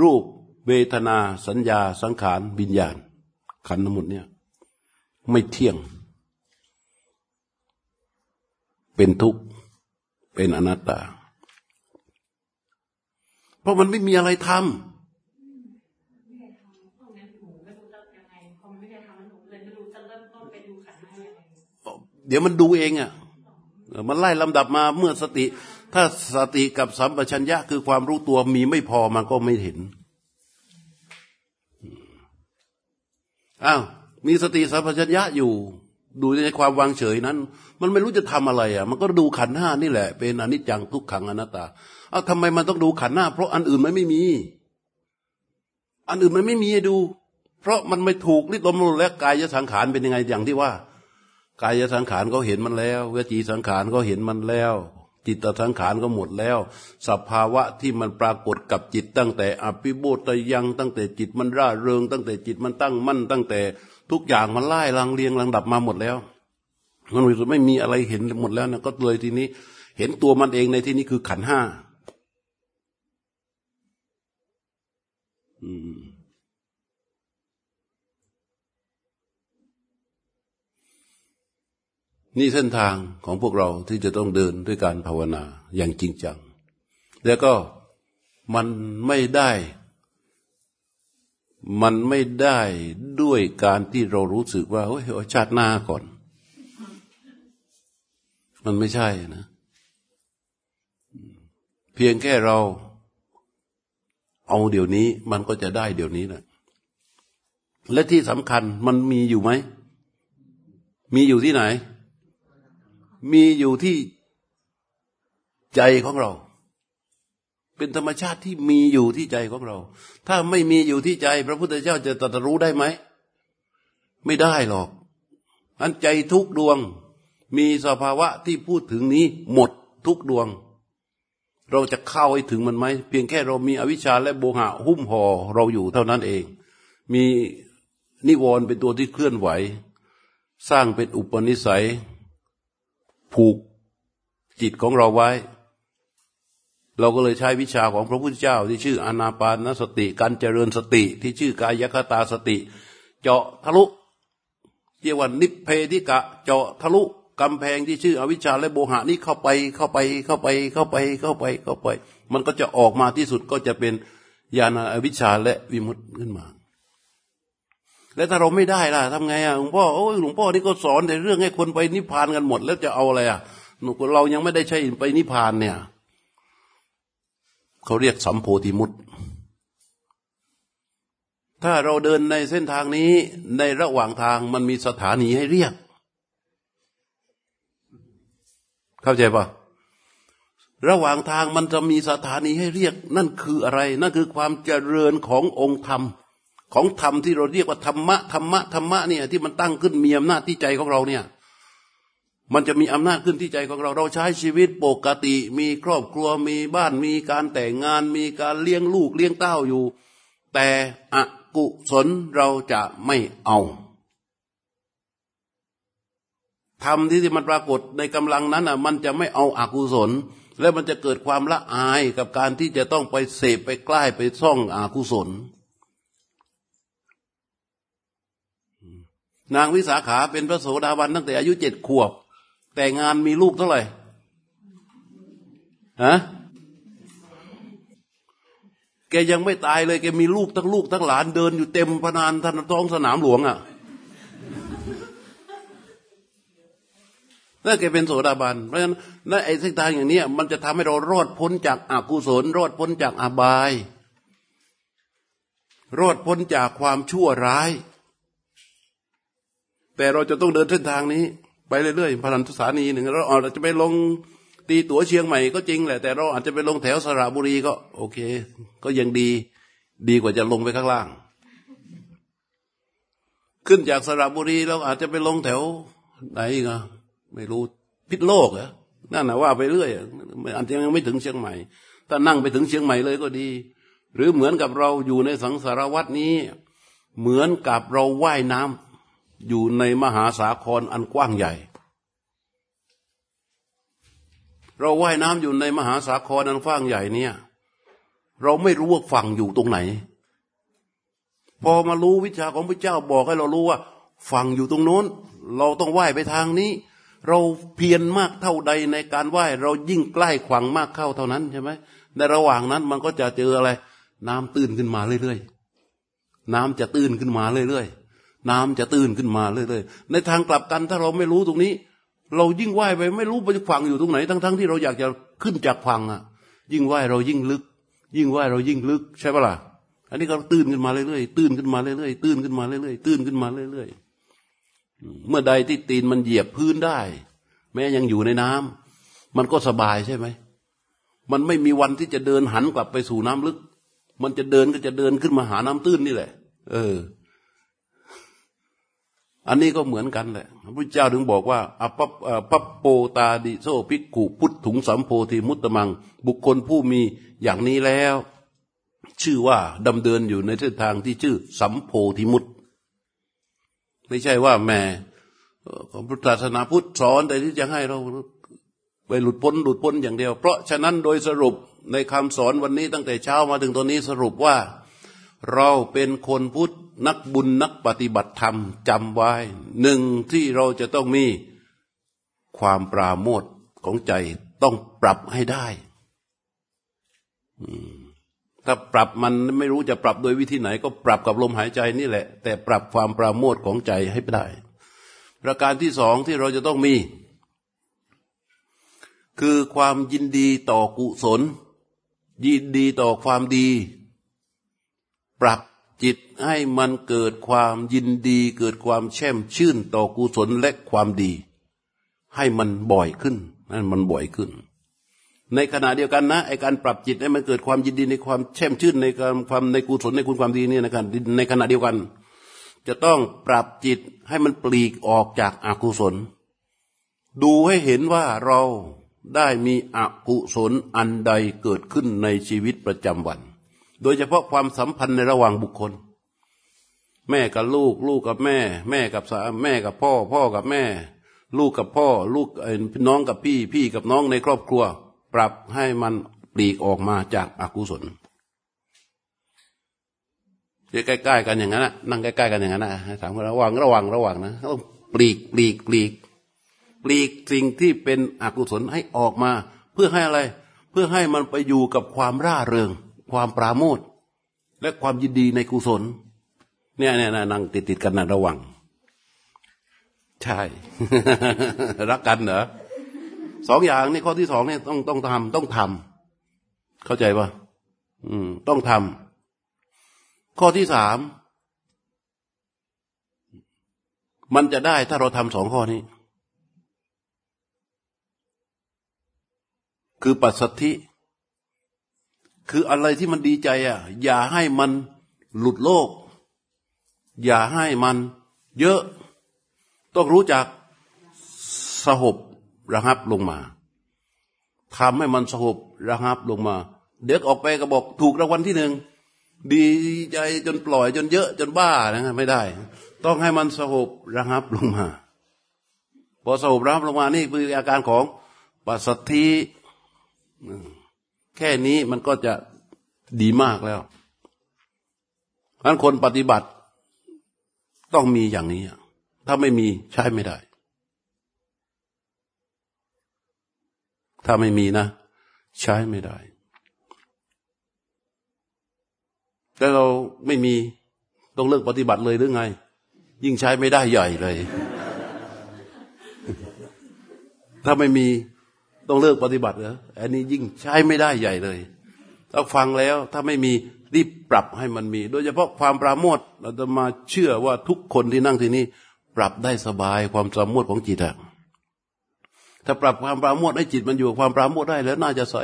รูปเวทนาสัญญาสังขารวิญญาณ ขันธ์ทั้งหมดเนี่ย ไม่เที่ยง เป็นทุกข์ เป็นอนัตตา เพราะมันไม่มีอะไรทำเดี๋ยวมันดูเองอะ มันไล่ลำดับมาเมื่อสติ ถ้าสติกับสัมปชัญญะคือความรู้ตัวมีไม่พอมันก็ไม่เห็นอ้าวมีสติสัมปชัญญะอยู่ ดูในความวางเฉยนั้น มันไม่รู้จะทำอะไรอะ มันก็ดูขันห้านี่แหละ เป็นอนิจจังทุกขังอนัตตาเอาวทำไมมันต้องดูขันห้า เพราะอันอื่นมันไม่มี อันอื่นมันไม่มีดู เพราะมันไม่ถูกนิตมรุและกายสังขารเป็นยังไงอย่างที่ว่ากายสังขารก็เห็นมันแล้ว เวจีสังขารก็เห็นมันแล้ว จิตสังขารก็หมดแล้ว สภาวะที่มันปรากฏกับจิตตั้งแต่อภิโบตยัง ตั้งแต่จิตมันร่าเริง ตั้งแต่จิตมันตั้งมั่นตั้งแต่ทุกอย่างมันไล่ลังเรียงลังดับมาหมดแล้ว มันไม่มีอะไรเห็นหมดแล้วนะก็เลยทีนี้ เห็นตัวมันเองในที่นี้คือขันห้าอืม นี่เส้นทางของพวกเราที่จะต้องเดินด้วยการภาวนาอย่างจริงจัง แล้วก็มันไม่ได้ มันไม่ได้ด้วยการที่เรารู้สึกว่าโอ้ยชาติหน้าก่อน มันไม่ใช่นะ เพียงแค่เราเอาเดี๋ยวนี้มันก็จะได้เดี๋ยวนี้นะและที่สำคัญมันมีอยู่ไหม มีอยู่ที่ไหน มีอยู่ที่ใจของเรา เป็นธรรมชาติที่มีอยู่ที่ใจของเรา ถ้าไม่มีอยู่ที่ใจ พระพุทธเจ้าจะตรัสรู้ได้ไหม ไม่ได้หรอกอันใจทุกดวง มีสภาวะที่พูดถึงนี้หมดทุกดวง เราจะเข้าให้ถึงมันไหม เพียงแค่เรามีอวิชชาและโบหะหุ้มห่อเราอยู่เท่านั้นเอง มีนิวรณ์เป็นตัวที่เคลื่อนไหว สร้างเป็นอุปนิสัย ผูกจิตของเราไว้ เราก็เลยใช้วิชาของพระพุทธเจ้า ที่ชื่ออนาปานสติ การเจริญสติ ที่ชื่อกายคตาสติ เจาะทะลุเรียกว่านิเพธิกะ เจาะทะลุกำแพงที่ชื่ออวิชชาและโบหะนี้เข้าไปเข้าไปเข้าไปเข้าไปเข้าไปเข้าไป มันก็จะออกมาที่สุดก็จะเป็นญาณอวิชชาและวิมุตติขึ้นมา แล้วถ้าเราไม่ได้ล่ะทำไงอะหลวงพ่อโอ้ยหลวงพ่อนี่ก็สอนแต่เรื่องให้คนไปนิพพานกันหมด แล้วจะเอาอะไรอะหนูเรายังไม่ได้ใช่ไปนิพพานเนี่ยเขาเรียกสัมโพธิมุตถ้าเราเดินในเส้นทางนี้ในระหว่างทางมันมีสถานีให้เรียก เข้าใจปะระหว่างทางมันจะมีสถานีให้เรียก นั่นคืออะไร นั่นคือความเจริญขององค์ธรรม ของธรรมที่เราเรียกว่าธรรมะธรรมะธรรมะเนี่ยที่มันตั้งขึ้นมีอำนาจที่ใจของเราเนี่ยมันจะมีอำนาจขึ้นที่ใจของเราเราใช้ชีวิตปกติ มีครอบครัวมีบ้านมีการแต่งงาน มีการเลี้ยงลูกเลี้ยงเต้าอยู่ แต่อกุศลเราจะไม่เอาทำที่ที่มันปรากฏในกำลังนั้นอะมันจะไม่เอาอากุศล และมันจะเกิดความละอายกับการที่จะต้องไปเสพไปใกล้ไปซ่องอากุศล นางวิสาขาเป็นพระโสดาบันตั้งแต่อายุเจ็ดขวบ แต่งานมีลูกเท่าไหร่ฮะแกยังไม่ตายเลยแกมีลูกทั้งลูกทั้งหลานเดินอยู่เต็มพนานทันท้องสนามหลวงอะ่ะนั่นแกเป็นโสดาบัน เพราะฉะนั้นนั่นไอ้เส้นทางอย่างนี้มันจะทำให้เรารอดพ้นจากอากุศลรอดพ้นจากอาบาย รอดพ้นจากความชั่วร้าย แต่เราจะต้องเดินเส้นทางนี้ ไปเรื่อยๆพลันทุสานีหนึ่งเราอาจจะไปลงตีตั๋วเชียงใหม่ก็จริงแหละ แต่เราอาจจะไปลงแถวสระบุรีก็ โอเค ก็ยังดี ดีกว่าจะลงไปข้างล่าง ขึ้นจากสระบุรีเราอาจจะไปลงแถวไหนก็ไม่รู้พิษโลกเหรอนั่นนะว่าไปเรื่อยอาจจะยังไม่ถึงเชียงใหม่ ถ้านั่งไปถึงเชียงใหม่เลยก็ดี หรือเหมือนกับเราอยู่ในสังสารวัตนี้ เหมือนกับเราว่ายน้ำ อยู่ในมหาสาครอันกว้างใหญ่ เราว่ายน้ำอยู่ในมหาสาครอันกว้างใหญ่เนี่ย เราไม่รู้ว่าฝั่งอยู่ตรงไหน พอมารู้วิชาของพระเจ้าบอกให้เรารู้ว่า ฝั่งอยู่ตรงโน้น เราต้องว่ายไปทางนี้ เราเพียรมากเท่าใดในการว่ายเรายิ่งใกล้ขวังมากเข้าเท่านั้นใช่ไหมในระหว่างนั้นมันก็จะเจออะไร น้ำตื้นขึ้นมาเรื่อยๆน้ำจะตื้นขึ้นมาเรื่อยๆ น้ำจะตื้นขึ้นมาเรื่อยๆในทางกลับกันถ้าเราไม่รู้ตรงนี้ เรายิ่งว่ายไปไม่รู้ไปฝั่งอยู่ตรงไหน ทั้งๆที่เราอยากจะขึ้นจากฝั่งอะ ยิ่งว่ายเรายิ่งลึก ยิ่งว่ายเรายิ่งลึกใช่ปะล่ะอันนี้ก็ตื้นขึ้นมาเรื่อยๆตื้นขึ้นมาเรื่อยๆตื้นขึ้นมาเรื่อยๆตื้นขึ้นมาเรื่อยๆเมื่อใดที่ตีนมันเหยียบพื้นได้ แม้ยังอยู่ในน้ำมันก็สบายใช่ไหมมันไม่มีวันที่จะเดินหันกลับไปสู่น้ำลึก มันจะเดินก็จะเดินขึ้นมาหาน้ำตื้นนี่แหละ เออ อันนี้ก็เหมือนกันแหละพระพุทธเจ้าถึงบอกว่าอภพัปโปตาดิโซภิกขุพุทถุงสัมโพธิมุตตมัง บุคคลผู้มีอย่างนี้แล้ว ชื่อว่าดำเดินอยู่ในเส้นทางที่ชื่อสัมโพธิมุตไม่ใช่ว่าแม่ของพุทธศาสนาพุทธสอนแต่ที่จะให้เราไปหลุดพ้นหลุดพ้นอย่างเดียว เพราะฉะนั้นโดยสรุปในคำสอนวันนี้ตั้งแต่เช้ามาถึงตอนนี้สรุปว่า เราเป็นคนพุทธ นักบุญนักปฏิบัติธรรมจำไว้หนึ่งที่เราจะต้องมีความปราโมทของใจต้องปรับให้ได้ ถ้าปรับมันไม่รู้จะปรับโดยวิธีไหน ก็ปรับกับลมหายใจนี่แหละ แต่ปรับความปราโมทของใจให้ได้ ประการที่สองที่เราจะต้องมี คือความยินดีต่อกุศล ยินดีต่อความดี ปรับ ให้มันเกิดความยินดี เกิดความแช่มชื่นต่อกุศลและความดี ให้มันบ่อยขึ้นนั่นมันบ่อยขึ้น ในขณะเดียวกันนะไอการปรับจิตให้มันเกิดความยินดีในความแช่มชื่นในความในกุศลในคุณความดีเนี่ยนะครับในขณะเดียวกัน จะต้องปรับจิตให้มันปลีกออกจากอากุศล ดูให้เห็นว่าเราได้มีอกุศลอันใดเกิดขึ้นในชีวิตประจำวัน โดยเฉพาะความสัมพันธ์ในระหว่างบุคคล แม่กับลูก ลูกกับแม่ แม่กับสาแม่กับพ่อ พ่อกับแม่ ลูกกับพ่อ ลูกน้องกับพี่พี่กับน้องในครอบครัว ปรับให้มันปลีกออกมาจากอากุศลใกล้ๆกันอย่างนั้นนะนั่งใกล้ๆกันอย่างนั้นนะถามระวังระวังระวังนะต้องปลีกปลีกปลีกปลีกสิ่งที่เป็นอกุศลให้ออกมา เพื่อให้อะไร เพื่อให้มันไปอยู่กับความร่าเริง ความปราโมทและความยินดีในกุศล เนี่ยเนี่ยนั่งติดติดกันนะระวัง ใช่ รักกันเหรอสองอย่างนี่ข้อที่สองเนี่ยต้องต้องทำต้องทำเข้าใจปะอืม ต้องทำข้อที่สามมันจะได้ถ้าเราทำสองข้อนี้ คือปัสสัทธิ คืออะไรที่มันดีใจอะ อย่าให้มันหลุดโลก อย่าให้มันเยอะ ต้องรู้จักสหบระหับลงมาทำให้มันสหบระหับลงมา เด็กออกไปก็บอกถูกรางวัลที่หนึ่งดีใจจนปล่อยจนเยอะจนบ้านะไม่ได้ ต้องให้มันสหบระหับลงมา พอสหบระหับลงมานี่คืออาการของปัสสัทธิแค่นี้มันก็จะดีมากแล้วงั้นคนปฏิบัติ ต้องมีอย่างนี้ ถ้าไม่มีใช้ไม่ได้ ถ้าไม่มีนะ ใช้ไม่ได้ แต่เราไม่มีต้องเลิกปฏิบัติเลยหรือไง ยิ่งใช้ไม่ได้ใหญ่เลย ถ้าไม่มีต้องเลิกปฏิบัติเหรออันนี้ยิ่งใช้ไม่ได้ใหญ่เลยถ้าฟังแล้ว ถ้าไม่มี รีบปรับให้มันมี โดยเฉพาะความปราโมทเราจะมาเชื่อว่าทุกคนที่นั่งที่นี่ปรับได้สบายความปราโมทของจิตอะถ้าปรับความปราโมทให้จิตมันอยู่ความปราโมทได้แล้ว น่าจะใส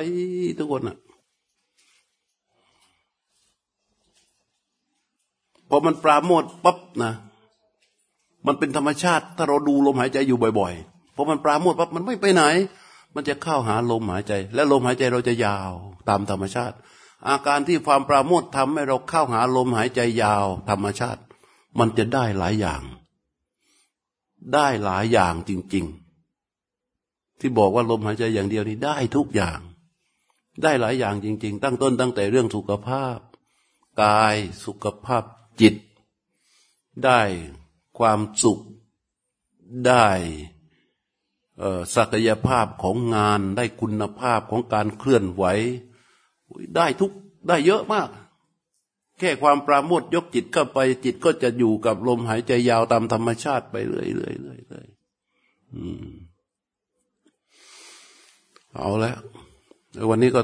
ทุกคนอะพอมันปราโมทปั๊บนะ มันเป็นธรรมชาติ ถ้าเราดูลมหายใจอยู่บ่อยๆพอมันปราโมทปั๊บมันไม่ไปไหน มันจะเข้าหาลมหายใจ และลมหายใจเราจะยาวตามธรรมชาติ อาการที่ความปราโมททำให้เราเข้าหาลมหายใจยาว ธรรมชาติ มันจะได้หลายอย่าง ได้หลายอย่างจริง ๆ ที่บอกว่าลมหายใจอย่างเดียวนี้ได้ทุกอย่าง ได้หลายอย่างจริง ๆ ตั้งต้นตั้งแต่เรื่องสุขภาพ กายสุขภาพจิต ได้ความสุขได้ศักยภาพของงานได้คุณภาพของการเคลื่อนไหว ได้ทุกได้เยอะมาก แค่ความปราโมทยกจิตเข้าไป จิตก็จะอยู่กับลมหายใจยาวตามธรรมชาติไปเรื่อยๆเรื่อยเอาแล้ววันนี้ก็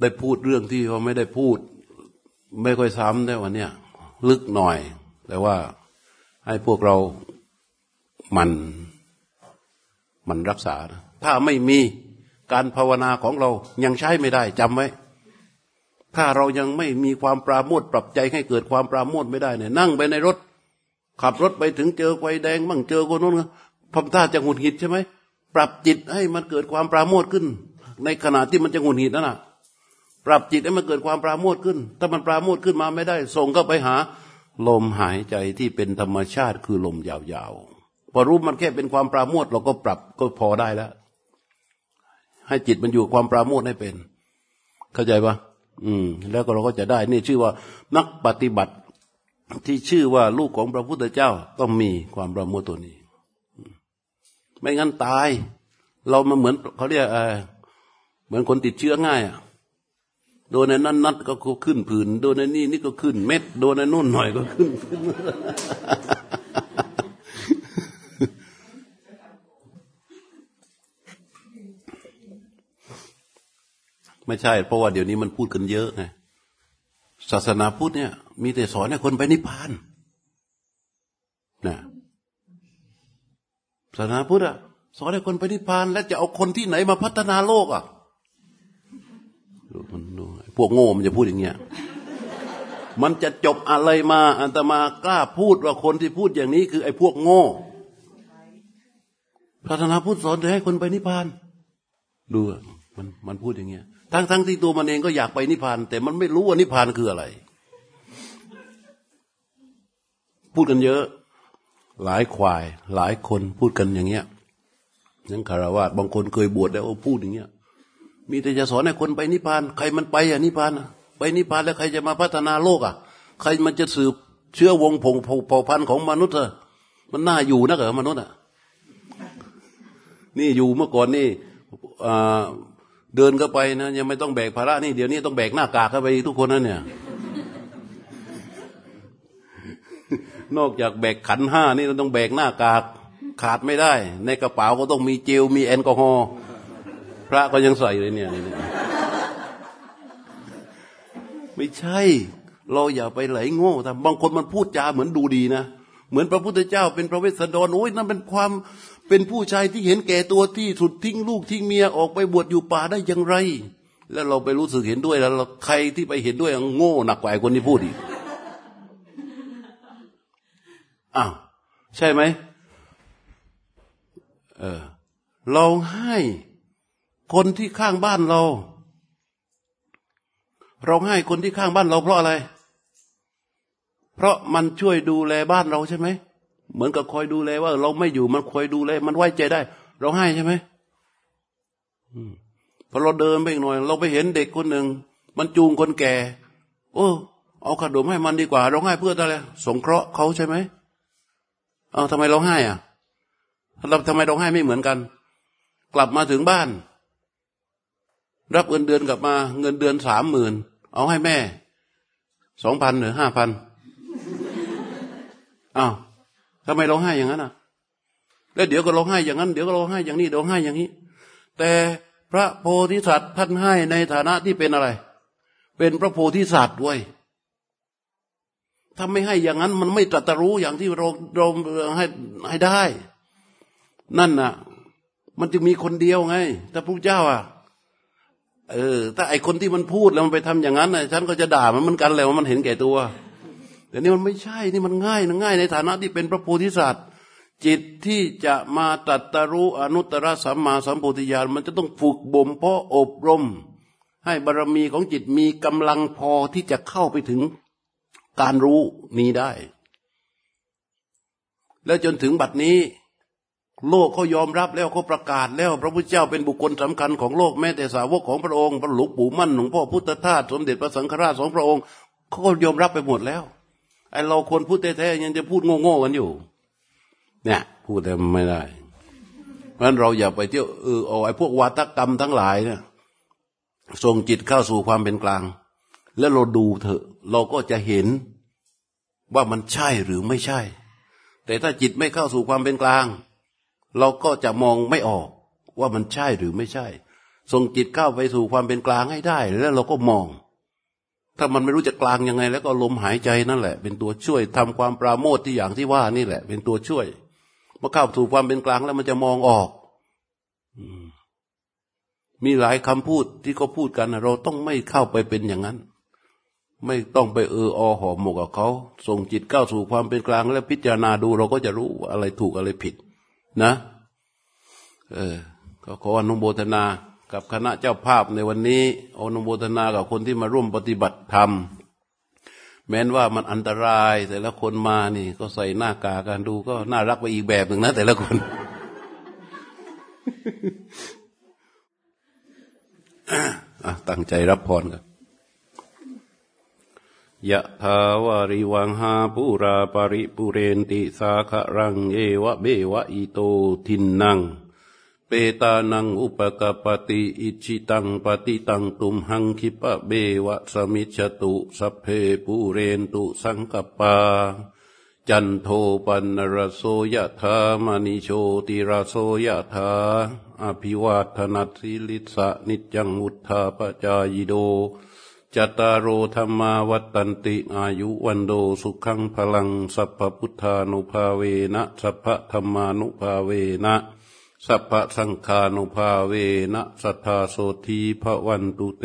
ได้พูดเรื่องที่เขาไม่ได้พูด ไม่ค่อยซ้ำได้วันเนี้ยลึกหน่อย แต่ว่าให้พวกเรามันมันรักษานะถ้าไม่มีการภาวนาของเรายังใช้ไม่ได้จำไว้ ถ้าเรายังไม่มีความปราโมทปรับใจให้เกิดความปราโมทไม่ได้เนี่ยนั่งไปในรถ ขับรถไปถึงเจอไฟแดงบ้างเจอคนโน้นพมท่าจะหงุดหงิดใช่ไหมปรับจิตให้มันเกิดความปราโมทขึ้น ในขณะที่มันจะหงุดหงิดนั่นแหะปรับจิตให้มันเกิดความปราโมทขึ้น ถ้ามันปราโมทขึ้นมาไม่ได้ ส่งก็ไปหา ลมหายใจที่เป็นธรรมชาติคือลมยาวๆพอรู้มันแค่เป็นความปราโมทเราก็ปรับก็พอได้แล้ว ให้จิตมันอยู่ความปราโมทให้เป็น เข้าใจปะ อืม แล้วก็เราก็จะได้ นี่ชื่อว่านักปฏิบัติที่ชื่อว่าลูกของพระพุทธเจ้าต้องมีความปราโมทตัวนี้ ไม่งั้นตาย เรามาเหมือนเขาเรียกเออเหมือนคนติดเชื้อง่ายอะโดนในนั้นนัดก็ขึ้นผื่นโดนในนี่นี่ก็ขึ้นเม็ด โดนในนู่นหน่อยก็ขึ้น ไม่ใช่ เพราะว่าเดี๋ยวนี้มันพูดกันเยอะไงศาสนาพุทธเนี่ย มีแต่สอนให้คนไปนิพพานนะศาสนาพุทธอะสอนให้คนไปนิพพาน แล้วจะเอาคนที่ไหนมาพัฒนาโลกอะพวกโง่มันจะพูดอย่างเงี้ยมันจะจบอะไรมาอันตมากล้าพูดว่าคนที่พูดอย่างนี้ คือไอ้พวกโง่ศาสนาพุทธสอนให้คนไปนิพพานดูมันมันพูดอย่างเงี้ย ทั้งทั้งที่ตัวมันเองก็อยากไปนิพพาน แต่มันไม่รู้ว่านิพพานคืออะไร พูดกันเยอะ หลายควาย หลายคนพูดกันอย่างเงี้ยนั่นคารวะบางคนเคยบวชแล้วพูดอย่างเงี้ย มีแต่จะสอนให้คนไปนิพพาน ใครมันไปอะนิพพานไปนิพพานแล้วใครจะมาพัฒนาโลกอะ ใครมันจะสืบเชื้อวงผงเผ่าพันธุ์ของมนุษย์เอมันน่าอยู่นะเหรอมนุษย์อะ นี่อยู่เมื่อก่อนนี่ เดินก็ไปนะยังไม่ต้องแบกภาระนี่เดี๋ยวนี้ต้องแบกหน้ากากเข้าไปทุกคนนั่นเนี่ย นอกจากแบกขันห้านี่เราต้องแบกหน้ากากขาดไม่ได้ ในกระเป๋าก็ต้องมีเจลมีแอลกอฮอล์พระก็ยังใส่เลยเนี่ย ไม่ใช่ เราอย่าไปไหลโง่แต่บางคนมันพูดจาเหมือนดูดีนะ เหมือนพระพุทธเจ้าเป็นพระเวสสันดรโอ้ยนั่นเป็นความ เป็นผู้ชายที่เห็นแก่ตัวที่สุดทิ้งลูกทิ้งเมียออกไปบวชอยู่ป่าได้อย่างไร แล้วเราไปรู้สึกเห็นด้วยแล้วใครที่ไปเห็นด้วยโง่หนักกว่าคนที่พูดอีกอ้าวใช่ไหมเออเราให้คนที่ข้างบ้านเรา เราให้คนที่ข้างบ้านเราเพราะอะไร เพราะมันช่วยดูแลบ้านเราใช่ไหม เหมือนกับคอยดูแลว่า เราไม่อยู่มันคอยดูแลมันไว้ใจได้ เราให้ใช่ไหมพอเราเดินไปอีกหน่อย เราไปเห็นเด็กคนหนึ่งมันจูงคนแก่ โอ้เอาขนมให้มันดีกว่า เราให้เพื่ออะไรสงเคราะห์เขาใช่ไหมเอาทำไมเราให้อะเราทำไมเราให้ไม่เหมือนกัน กลับมาถึงบ้าน รับเงินเดือนกลับมา เงินเดือนสามหมื่นเอาให้แม่สองพันหรือห้าพันอ้าว ทำไมร้องไห้อย่างนั้นอะ แล้วเดี๋ยวก็ร้องไห้อย่างนั้น เดี๋ยวก็ร้องไห้อย่างนี้ร้องไห้อย่างนี้ แต่พระโพธิสัตว์ท่านให้ในฐานะที่เป็นอะไร เป็นพระโพธิสัตว์ด้วยถ้าไม่ให้อย่างนั้น มันไม่ตรัสรู้อย่างที่เราเราให้ให้ได้ นั่นน่ะ มันจะมีคนเดียวไงถ้าพระเจ้าอะเออถ้าไอคนที่มันพูดแล้วมันไปทำอย่างนั้นนะฉันก็จะด่ามันเหมือนกันแหละว่ามันเห็นแก่ตัว แต่นี่มันไม่ใช่นี่มันง่ายนะง่าย ในฐานะที่เป็นพระโพธิสัตว์ จิตที่จะมาตัดตรู้อนุตตรสัมมาสัมโพธิญาณมันจะต้องฝึกบ่มเพาะอบรม ให้บารรมีของจิตมีกำลังพอที่จะเข้าไปถึงการรู้นี้ได้ แล้วจนถึงบัดนี้ โลกเขายอมรับแล้วเขาประกาศแล้ว พระพุทธเจ้าเป็นบุคคลสำคัญของโลกแม้แต่สาวกของพระองค์พระหลวงปู่มั่นหลวงพ่อพุทธทาสสมเด็จพระสังฆราชสองพระองค์เขาก็ยอมรับไปหมดแล้ว ไอเราคนพูดแท้ๆยังจะพูดโง่ๆกันอยู่ เนี่ย พูดแต่ไม่ได้เพราะฉะนั้นเราอย่าไปเที่ยวเออเอาไอ้พวกวาทกรรมทั้งหลายเนี่ยส่งจิตเข้าสู่ความเป็นกลาง แล้วเราดูเถอะ เราก็จะเห็นว่ามันใช่หรือไม่ใช่ แต่ถ้าจิตไม่เข้าสู่ความเป็นกลาง เราก็จะมองไม่ออกว่ามันใช่หรือไม่ใช่ส่งจิตเข้าไปสู่ความเป็นกลางให้ได้ แล้วเราก็มอง ถ้ามันไม่รู้จะกลางยังไง แล้วก็ลมหายใจนั่นแหละ เป็นตัวช่วยทำความปราโมทที่อย่างที่ว่านี่แหละ เป็นตัวช่วยเมาเข้าสู่ความเป็นกลางแล้วมันจะมองออกมีหลายคำพูดที่เขาพูดกันเราต้องไม่เข้าไปเป็นอย่างนั้น ไม่ต้องไปเอออหอมหมกกับเขาส่งจิตเข้าสู่ความเป็นกลาง แล้วพิจารณาดูเราก็จะรู้อะไรถูกอะไรผิด นะ เออ ก็ขออนุโมทนา กับคณะเจ้าภาพในวันนี้อนุโมทนากับคนที่มาร่วมปฏิบัติธรรม แม้นว่ามันอันตราย แต่ละคนมานี่ ก็ใส่หน้ากากกันดูก็น่ารักไปอีกแบบหนึ่งนะ แต่ละคน ตั้งใจรับพรกันยะทาวาริวังหาปุราปริปุเรนติสาขรังเอวะเบวะอิโตทินนัง ตานังอุปกปติอิชิตังปฏิตังตุมหังคิปะเบวะสมิจตุสัพเพปุเรนตุสังกปา จันโทปันรโสยธามณิโชติรโสยธาอภิวาทนัสิลิสะนิจังอุทธาปจายโดจตารโอธรรมาวัตันติอายุวันโดสุขังพลังสัพพพุทธานุภาเวนะสัพพธรรมานุภาเวนะ สัพพสังฆานุภาเวนะสัทธาโสทีพระวันตุเต